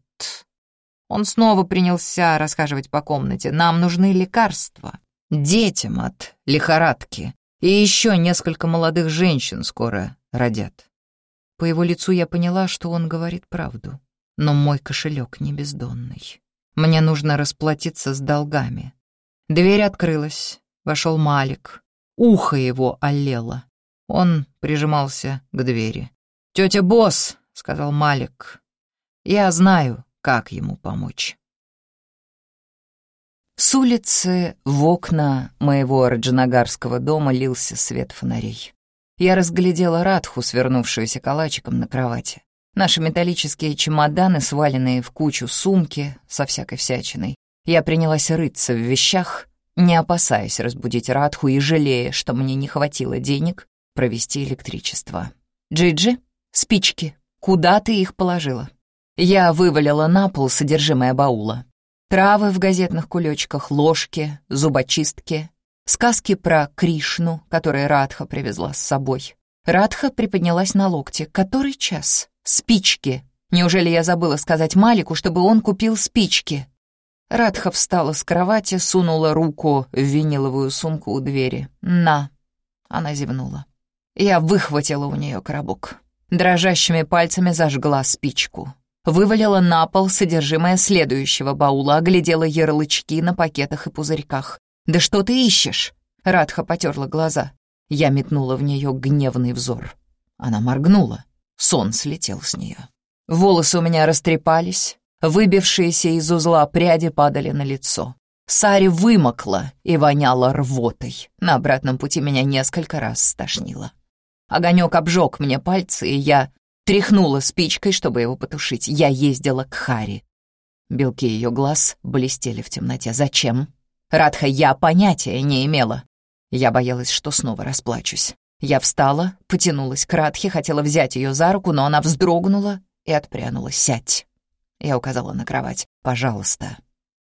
он снова принялся расхаживать по комнате. «Нам нужны лекарства. Детям от лихорадки. И еще несколько молодых женщин скоро родят». По его лицу я поняла, что он говорит правду. Но мой кошелек не бездонный. Мне нужно расплатиться с долгами. Дверь открылась. Вошел Малик. Ухо его олело. Он прижимался к двери. «Тетя Босс», — сказал Малик, — «я знаю, как ему помочь. С улицы в окна моего раджанагарского дома лился свет фонарей. Я разглядела Радху, свернувшуюся калачиком на кровати. Наши металлические чемоданы, сваленные в кучу сумки со всякой всячиной. Я принялась рыться в вещах, не опасаясь разбудить Радху и жалея, что мне не хватило денег провести электричество. «Джиджи, спички, куда ты их положила?» Я вывалила на пол содержимое баула. Травы в газетных кулечках, ложки, зубочистки, сказки про Кришну, которые Радха привезла с собой. Радха приподнялась на локте. Который час? Спички. Неужели я забыла сказать Малику, чтобы он купил спички? Радха встала с кровати, сунула руку в виниловую сумку у двери. «На!» Она зевнула. Я выхватила у нее коробок. Дрожащими пальцами зажгла спичку вывалила на пол содержимое следующего баула, оглядела ярлычки на пакетах и пузырьках. «Да что ты ищешь?» Радха потерла глаза. Я метнула в нее гневный взор. Она моргнула. Сон слетел с нее. Волосы у меня растрепались, выбившиеся из узла пряди падали на лицо. Сари вымокла и воняла рвотой. На обратном пути меня несколько раз стошнило. Огонек обжег мне пальцы, и я Тряхнула спичкой, чтобы его потушить. Я ездила к Хари. Белки ее глаз блестели в темноте. Зачем? Радха, я понятия не имела. Я боялась, что снова расплачусь. Я встала, потянулась к Радхе, хотела взять ее за руку, но она вздрогнула и отпрянула. «Сядь!» Я указала на кровать. «Пожалуйста».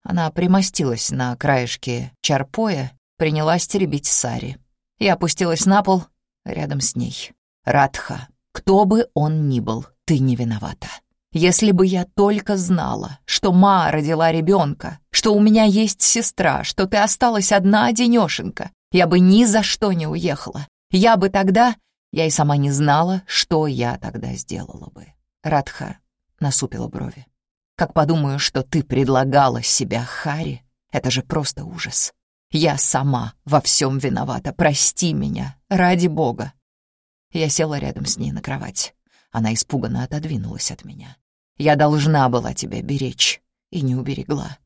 Она примостилась на краешке чарпоя, принялась теребить Сари. Я опустилась на пол рядом с ней. «Радха, кто бы он ни был, ты не виновата. Если бы я только знала, что Ма родила ребенка, что у меня есть сестра, что ты осталась одна денешенька, я бы ни за что не уехала. Я бы тогда... Я и сама не знала, что я тогда сделала бы. Радха насупила брови. Как подумаю, что ты предлагала себя Хари, это же просто ужас. Я сама во всем виновата, прости меня, ради бога. Я села рядом с ней на кровать. Она испуганно отодвинулась от меня. «Я должна была тебя беречь, и не уберегла.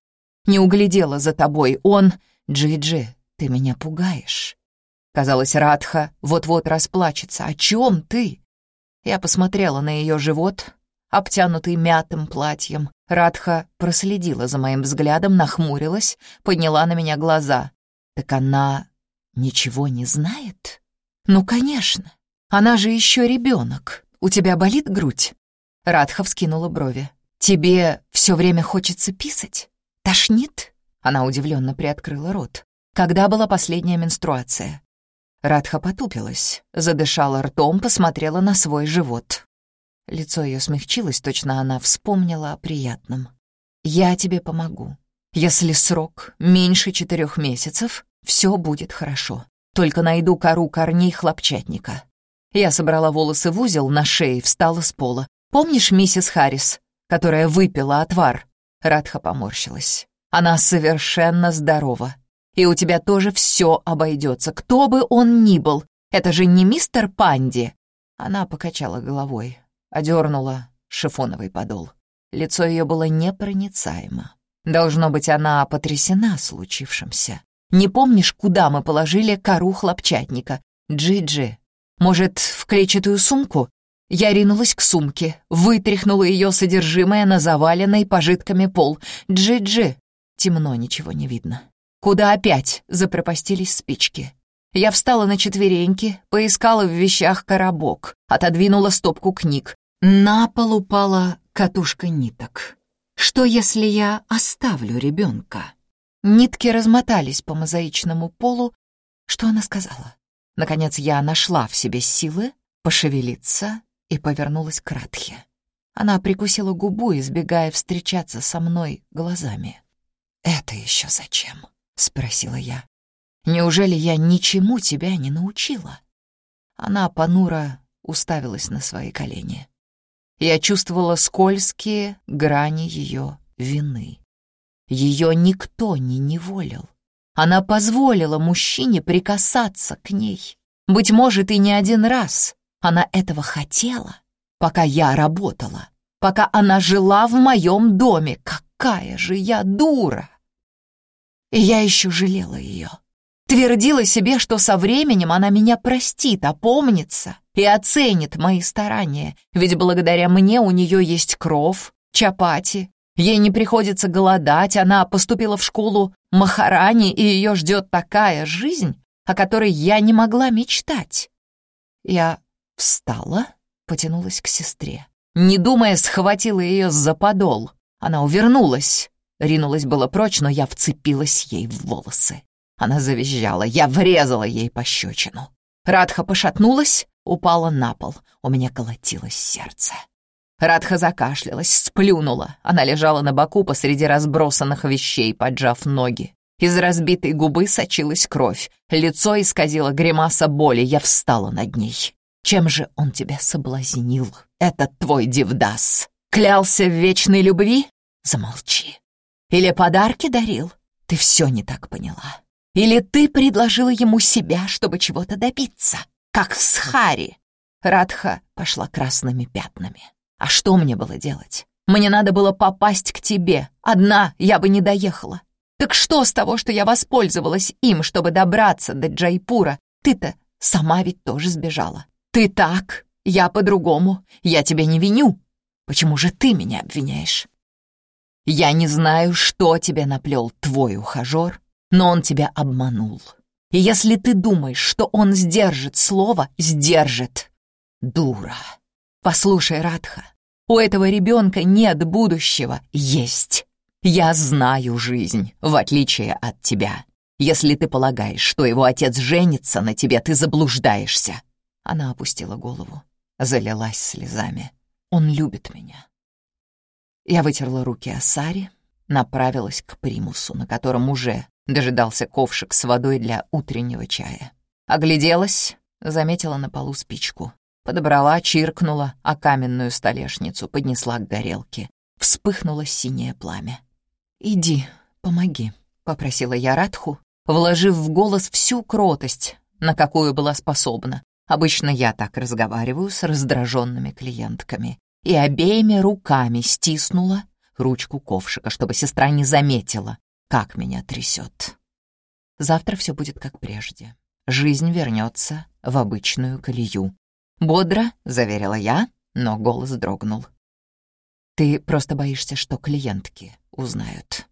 Не углядела за тобой. Он... Джи-Джи, ты меня пугаешь». Казалось, Радха вот-вот расплачется. «О чем ты?» Я посмотрела на ее живот, обтянутый мятым платьем. Радха проследила за моим взглядом, нахмурилась, подняла на меня глаза. «Так она ничего не знает?» «Ну, конечно. Она же еще ребенок. У тебя болит грудь?» Радха вскинула брови. «Тебе все время хочется писать? Тошнит?» Она удивленно приоткрыла рот. «Когда была последняя менструация?» Радха потупилась, задышала ртом, посмотрела на свой живот. Лицо ее смягчилось, точно она вспомнила о приятном. «Я тебе помогу. Если срок меньше четырех месяцев, все будет хорошо. Только найду кору корней хлопчатника. Я собрала волосы в узел на шее, встала с пола. «Помнишь миссис Харрис, которая выпила отвар?» Радха поморщилась. Она совершенно здорова. И у тебя тоже все обойдется, кто бы он ни был. Это же не мистер Панди. Она покачала головой, одернула шифоновый подол. Лицо ее было непроницаемо. Должно быть, она потрясена случившимся. Не помнишь, куда мы положили кору хлопчатника? Джиджи. Может, в клетчатую сумку? Я ринулась к сумке, вытряхнула ее содержимое на заваленный пожитками пол. Джиджи. Темно, ничего не видно. Куда опять запропастились спички? Я встала на четвереньки, поискала в вещах коробок, отодвинула стопку книг. На пол упала катушка ниток. Что, если я оставлю ребенка? Нитки размотались по мозаичному полу. Что она сказала? Наконец я нашла в себе силы пошевелиться и повернулась к Радхе. Она прикусила губу, избегая встречаться со мной глазами. «Это еще зачем?» — спросила я. «Неужели я ничему тебя не научила?» Она понуро уставилась на свои колени. Я чувствовала скользкие грани ее вины. Ее никто не неволил. Она позволила мужчине прикасаться к ней. Быть может, и не один раз. Она этого хотела, пока я работала, пока она жила в моем доме. Какая же я дура! И я еще жалела ее. Твердила себе, что со временем она меня простит, опомнится и оценит мои старания, ведь благодаря мне у нее есть кров, чапати, ей не приходится голодать, она поступила в школу Махарани, и ее ждет такая жизнь, о которой я не могла мечтать. Я встала, потянулась к сестре. Не думая, схватила ее за подол. Она увернулась. Ринулась было прочь, но я вцепилась ей в волосы. Она завизжала, я врезала ей пощечину. Радха пошатнулась, упала на пол. У меня колотилось сердце. Радха закашлялась, сплюнула. Она лежала на боку посреди разбросанных вещей, поджав ноги. Из разбитой губы сочилась кровь. Лицо исказило гримаса боли. Я встала над ней. Чем же он тебя соблазнил, этот твой Дивдас? Клялся в вечной любви? Замолчи. Или подарки дарил? Ты все не так поняла. Или ты предложила ему себя, чтобы чего-то добиться? Как с Хари. Радха пошла красными пятнами. А что мне было делать? Мне надо было попасть к тебе. Одна я бы не доехала. Так что с того, что я воспользовалась им, чтобы добраться до Джайпура? Ты-то сама ведь тоже сбежала. Ты так, я по-другому. Я тебя не виню. Почему же ты меня обвиняешь? Я не знаю, что тебе наплел твой ухажер, но он тебя обманул. И если ты думаешь, что он сдержит слово, сдержит. Дура. Послушай, Радха, у этого ребенка нет будущего, есть. Я знаю жизнь, в отличие от тебя. Если ты полагаешь, что его отец женится на тебе, ты заблуждаешься. Она опустила голову, залилась слезами. Он любит меня. Я вытерла руки о Саре, направилась к примусу, на котором уже дожидался ковшик с водой для утреннего чая. Огляделась, заметила на полу спичку. Подобрала, чиркнула о каменную столешницу, поднесла к горелке. Вспыхнуло синее пламя. «Иди, помоги», — попросила я Радху, вложив в голос всю кротость, на какую была способна. Обычно я так разговариваю с раздраженными клиентками и обеими руками стиснула ручку ковшика, чтобы сестра не заметила, как меня трясет. Завтра все будет как прежде. Жизнь вернется в обычную колею. Бодро, заверила я, но голос дрогнул. Ты просто боишься, что клиентки узнают.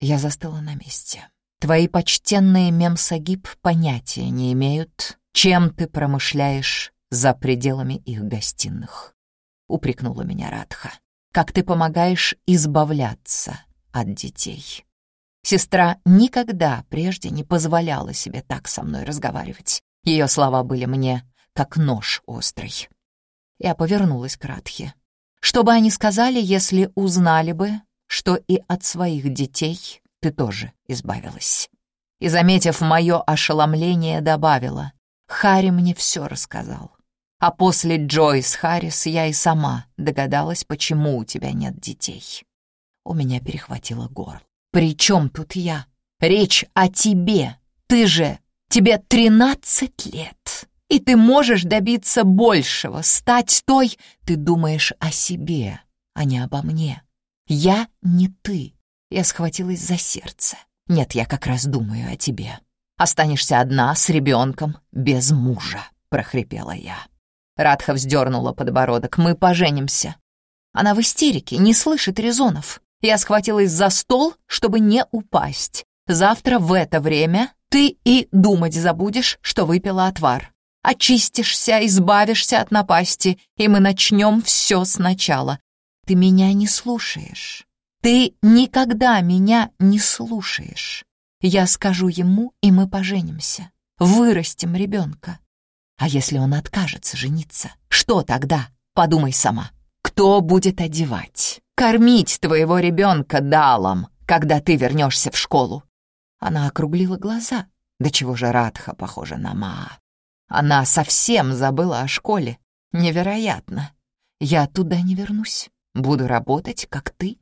Я застыла на месте. Твои почтенные мемсагиб понятия не имеют, чем ты промышляешь за пределами их гостиных упрекнула меня Радха. «Как ты помогаешь избавляться от детей?» Сестра никогда прежде не позволяла себе так со мной разговаривать. Ее слова были мне как нож острый. Я повернулась к Радхе. Что бы они сказали, если узнали бы, что и от своих детей ты тоже избавилась? И, заметив мое ошеломление, добавила, Хари мне все рассказал. А после Джойс Харрис я и сама догадалась, почему у тебя нет детей. У меня перехватило горло. «При чем тут я? Речь о тебе. Ты же... Тебе тринадцать лет, и ты можешь добиться большего, стать той... Ты думаешь о себе, а не обо мне. Я не ты». Я схватилась за сердце. «Нет, я как раз думаю о тебе. Останешься одна с ребенком, без мужа», — прохрипела я. Радха вздернула подбородок. «Мы поженимся». Она в истерике, не слышит резонов. Я схватилась за стол, чтобы не упасть. Завтра в это время ты и думать забудешь, что выпила отвар. Очистишься, избавишься от напасти, и мы начнем все сначала. Ты меня не слушаешь. Ты никогда меня не слушаешь. Я скажу ему, и мы поженимся. Вырастим ребенка. А если он откажется жениться? Что тогда? Подумай сама. Кто будет одевать? Кормить твоего ребенка далом, когда ты вернешься в школу? Она округлила глаза. Да чего же Радха похожа на Маа? Она совсем забыла о школе. Невероятно. Я туда не вернусь. Буду работать, как ты.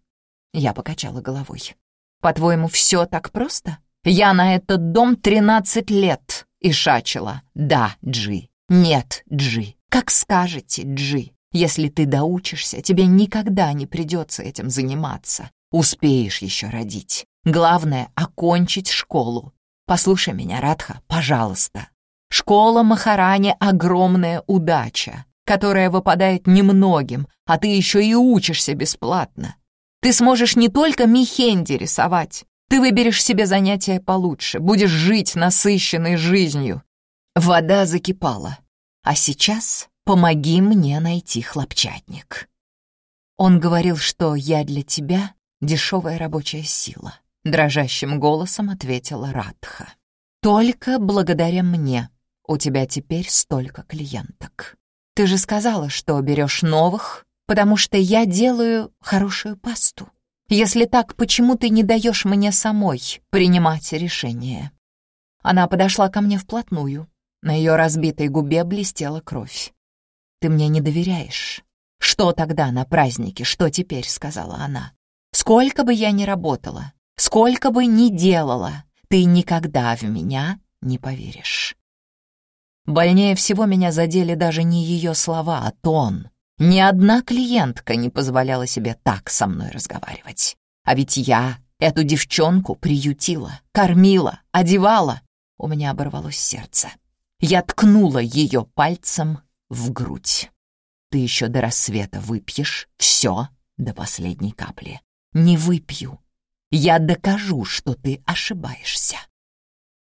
Я покачала головой. По-твоему, все так просто? Я на этот дом тринадцать лет и шачила. Да, Джи. Нет, Джи. Как скажете, Джи. Если ты доучишься, тебе никогда не придется этим заниматься. Успеешь еще родить. Главное — окончить школу. Послушай меня, Радха, пожалуйста. Школа Махарани — огромная удача, которая выпадает немногим, а ты еще и учишься бесплатно. Ты сможешь не только михенди рисовать, ты выберешь себе занятие получше, будешь жить насыщенной жизнью. Вода закипала. А сейчас помоги мне найти хлопчатник. Он говорил, что я для тебя дешевая рабочая сила. Дрожащим голосом ответила Радха. Только благодаря мне у тебя теперь столько клиенток. Ты же сказала, что берешь новых, потому что я делаю хорошую пасту. Если так, почему ты не даешь мне самой принимать решение?» Она подошла ко мне вплотную. На ее разбитой губе блестела кровь. «Ты мне не доверяешь. Что тогда на празднике, что теперь?» — сказала она. «Сколько бы я ни работала, сколько бы ни делала, ты никогда в меня не поверишь». Больнее всего меня задели даже не ее слова, а тон, ни одна клиентка не позволяла себе так со мной разговаривать. А ведь я эту девчонку приютила, кормила, одевала. У меня оборвалось сердце. Я ткнула ее пальцем в грудь. Ты еще до рассвета выпьешь все до последней капли. Не выпью. Я докажу, что ты ошибаешься.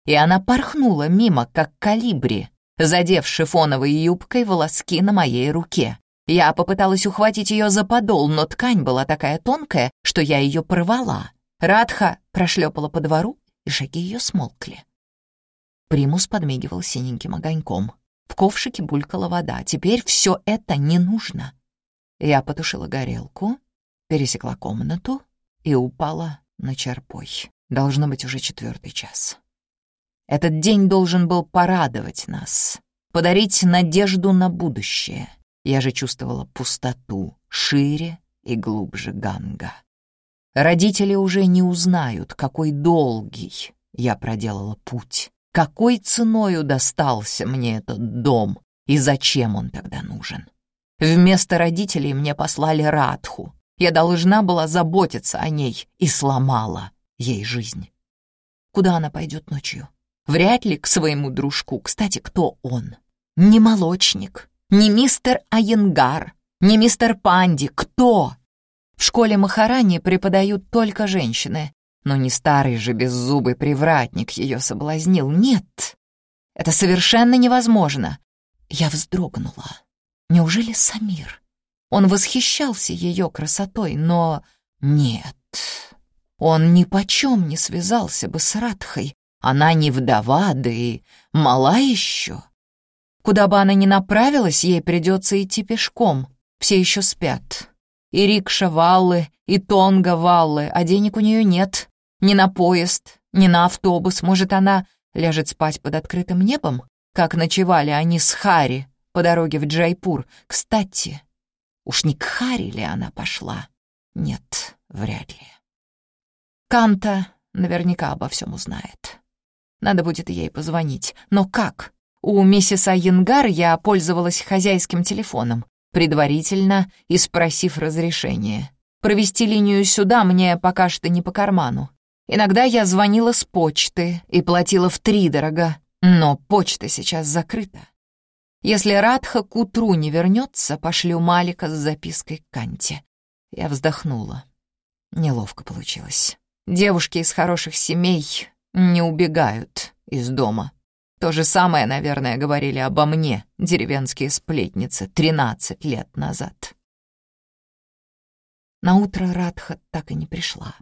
И она порхнула мимо, как калибри, задев шифоновой юбкой волоски на моей руке. Я попыталась ухватить ее за подол, но ткань была такая тонкая, что я ее порвала. Радха прошлепала по двору, и шаги ее смолкли. Примус подмигивал синеньким огоньком. В ковшике булькала вода. Теперь все это не нужно. Я потушила горелку, пересекла комнату и упала на черпой. Должно быть уже четвертый час. Этот день должен был порадовать нас, подарить надежду на будущее — я же чувствовала пустоту шире и глубже Ганга. Родители уже не узнают, какой долгий я проделала путь, какой ценою достался мне этот дом и зачем он тогда нужен. Вместо родителей мне послали Радху. Я должна была заботиться о ней и сломала ей жизнь. Куда она пойдет ночью? Вряд ли к своему дружку. Кстати, кто он? Не молочник, не мистер Айенгар, не мистер Панди. Кто? В школе Махарани преподают только женщины. Но не старый же беззубый привратник ее соблазнил. Нет, это совершенно невозможно. Я вздрогнула. Неужели Самир? Он восхищался ее красотой, но нет. Он ни почем не связался бы с Радхой. Она не вдова, да и мала еще. Куда бы она ни направилась, ей придется идти пешком. Все еще спят. И рикша Валлы, и Тонга Валлы, а денег у нее нет. Ни на поезд, ни на автобус. Может, она ляжет спать под открытым небом, как ночевали они с Хари по дороге в Джайпур. Кстати, уж не к Хари ли она пошла? Нет, вряд ли. Канта наверняка обо всем узнает. Надо будет ей позвонить. Но как? У миссис Айенгар я пользовалась хозяйским телефоном, предварительно и спросив разрешения. Провести линию сюда мне пока что не по карману. Иногда я звонила с почты и платила втридорога, но почта сейчас закрыта. Если Радха к утру не вернется, пошлю Малика с запиской к Канте. Я вздохнула. Неловко получилось. Девушки из хороших семей не убегают из дома. То же самое, наверное, говорили обо мне, деревенские сплетницы, тринадцать лет назад. На утро Радха так и не пришла.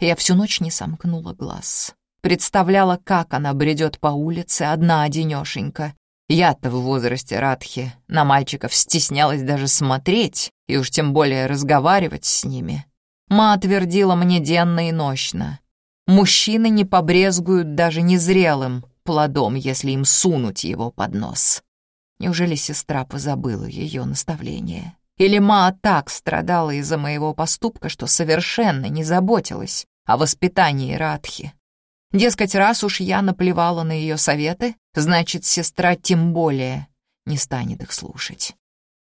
Я всю ночь не сомкнула глаз. Представляла, как она бредет по улице, одна-одинёшенька, я-то в возрасте Радхи на мальчиков стеснялась даже смотреть и уж тем более разговаривать с ними. Ма твердила мне денно и нощно. Мужчины не побрезгуют даже незрелым плодом, если им сунуть его под нос. Неужели сестра позабыла ее наставление? Или Ма так страдала из-за моего поступка, что совершенно не заботилась о воспитании Радхи? Дескать, раз уж я наплевала на ее советы, значит, сестра тем более не станет их слушать.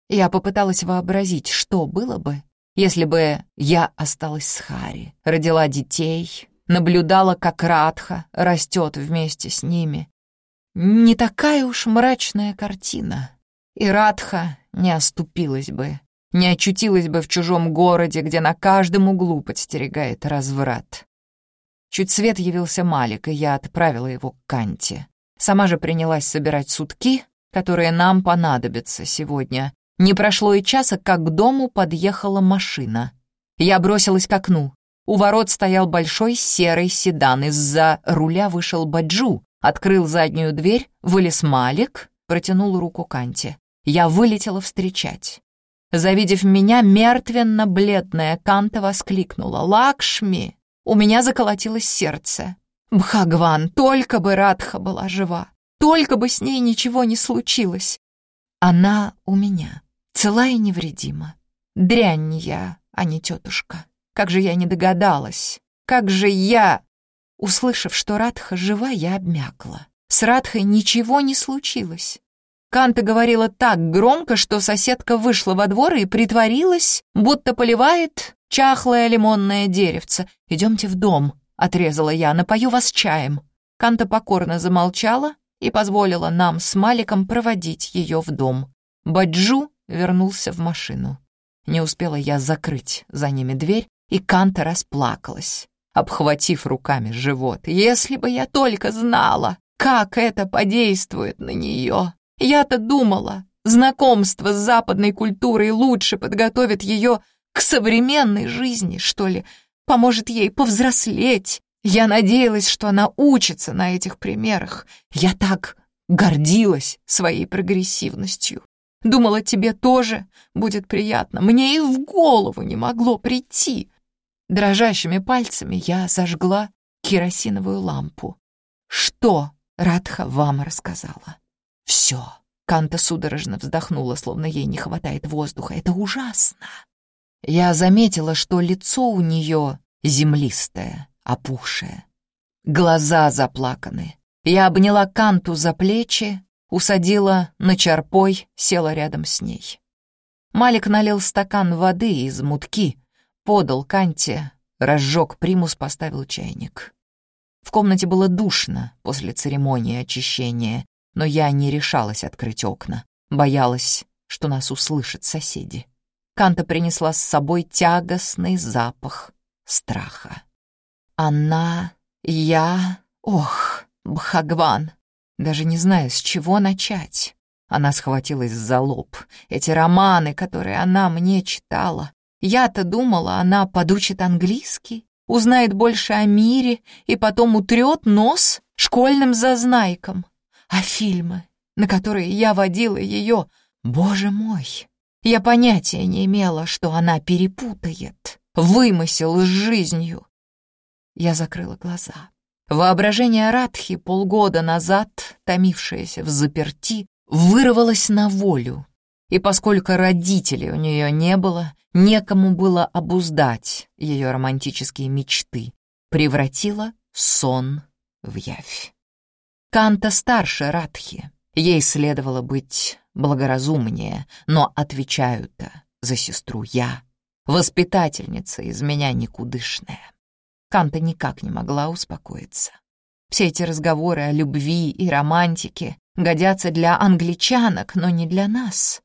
Я попыталась вообразить, что было бы, если бы я осталась с Хари, родила детей, наблюдала, как Радха растет вместе с ними. Не такая уж мрачная картина. И Радха не оступилась бы, не очутилась бы в чужом городе, где на каждом углу подстерегает разврат. Чуть свет явился Малик, и я отправила его к Канте. Сама же принялась собирать сутки, которые нам понадобятся сегодня. Не прошло и часа, как к дому подъехала машина. Я бросилась к окну. У ворот стоял большой серый седан. Из-за руля вышел Баджу, открыл заднюю дверь, вылез Малик, протянул руку Канте. Я вылетела встречать. Завидев меня, мертвенно-бледная Канта воскликнула. «Лакшми! У меня заколотилось сердце. Бхагван, только бы Радха была жива, только бы с ней ничего не случилось. Она у меня, цела и невредима. Дрянь я, а не тетушка. Как же я не догадалась. Как же я... Услышав, что Радха жива, я обмякла. С Радхой ничего не случилось. Канта говорила так громко, что соседка вышла во двор и притворилась, будто поливает чахлое лимонное деревце. Идемте в дом», — отрезала я, — «напою вас чаем». Канта покорно замолчала и позволила нам с Маликом проводить ее в дом. Баджу вернулся в машину. Не успела я закрыть за ними дверь, и Канта расплакалась, обхватив руками живот. «Если бы я только знала, как это подействует на нее! Я-то думала, знакомство с западной культурой лучше подготовит ее к современной жизни, что ли, поможет ей повзрослеть. Я надеялась, что она учится на этих примерах. Я так гордилась своей прогрессивностью. Думала, тебе тоже будет приятно. Мне и в голову не могло прийти. Дрожащими пальцами я зажгла керосиновую лампу. Что Радха вам рассказала? Все. Канта судорожно вздохнула, словно ей не хватает воздуха. Это ужасно. Я заметила, что лицо у нее землистое, опухшее. Глаза заплаканы. Я обняла Канту за плечи, усадила на чарпой, села рядом с ней. Малик налил стакан воды из мутки, подал Канте, разжег примус, поставил чайник. В комнате было душно после церемонии очищения, но я не решалась открыть окна, боялась, что нас услышат соседи. Канта принесла с собой тягостный запах страха. Она, я, ох, Бхагван, даже не знаю, с чего начать. Она схватилась за лоб. Эти романы, которые она мне читала. Я-то думала, она подучит английский, узнает больше о мире и потом утрет нос школьным зазнайкам. А фильмы, на которые я водила ее, боже мой, я понятия не имела, что она перепутает, вымысел с жизнью. Я закрыла глаза. Воображение Радхи, полгода назад, томившееся в заперти, вырвалось на волю. И поскольку родителей у нее не было, некому было обуздать ее романтические мечты. превратила сон в явь. Канта старше Радхи, ей следовало быть благоразумнее, но отвечаю-то за сестру я, воспитательница из меня никудышная. Канта никак не могла успокоиться. Все эти разговоры о любви и романтике годятся для англичанок, но не для нас.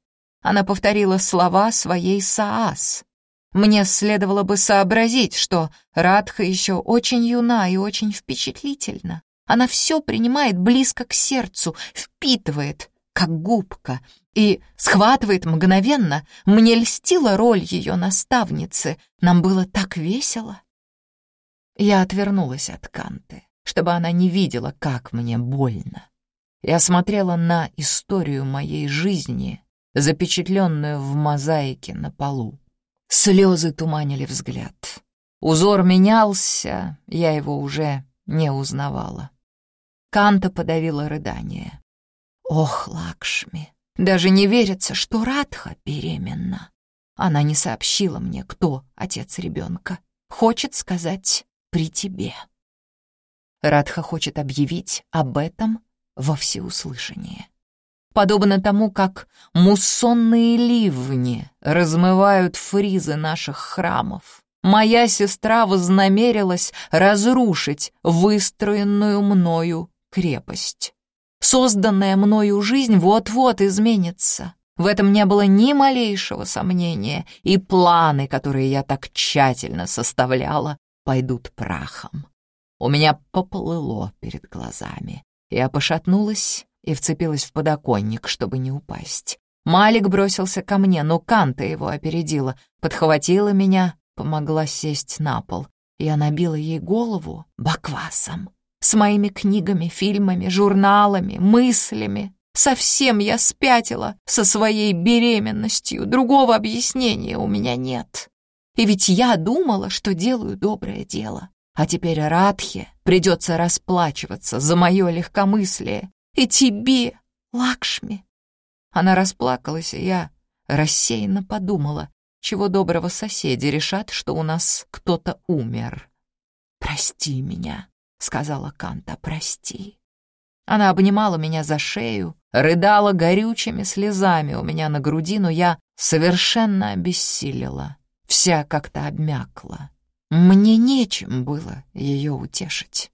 Она повторила слова своей Саас. Мне следовало бы сообразить, что Радха еще очень юна и очень впечатлительна. Она все принимает близко к сердцу, впитывает, как губка, и схватывает мгновенно. Мне льстила роль ее наставницы. Нам было так весело. Я отвернулась от Канты, чтобы она не видела, как мне больно. Я смотрела на историю моей жизни, запечатленную в мозаике на полу. Слезы туманили взгляд. Узор менялся, я его уже не узнавала. Канта подавила рыдание. «Ох, Лакшми, даже не верится, что Радха беременна. Она не сообщила мне, кто отец ребенка. Хочет сказать «при тебе». Радха хочет объявить об этом во всеуслышание. Подобно тому, как муссонные ливни размывают фризы наших храмов, моя сестра вознамерилась разрушить выстроенную мною крепость. Созданная мною жизнь вот-вот изменится. В этом не было ни малейшего сомнения, и планы, которые я так тщательно составляла, пойдут прахом. У меня поплыло перед глазами. Я пошатнулась и вцепилась в подоконник, чтобы не упасть. Малик бросился ко мне, но Канта его опередила, подхватила меня, помогла сесть на пол. Я набила ей голову баквасом с моими книгами, фильмами, журналами, мыслями. Совсем я спятила со своей беременностью, другого объяснения у меня нет. И ведь я думала, что делаю доброе дело. А теперь Радхе придется расплачиваться за мое легкомыслие. И тебе, Лакшми. Она расплакалась, и я рассеянно подумала, чего доброго соседи решат, что у нас кто-то умер. «Прости меня», — сказала Канта, — «прости». Она обнимала меня за шею, рыдала горючими слезами у меня на груди, но я совершенно обессилила, вся как-то обмякла. Мне нечем было ее утешить.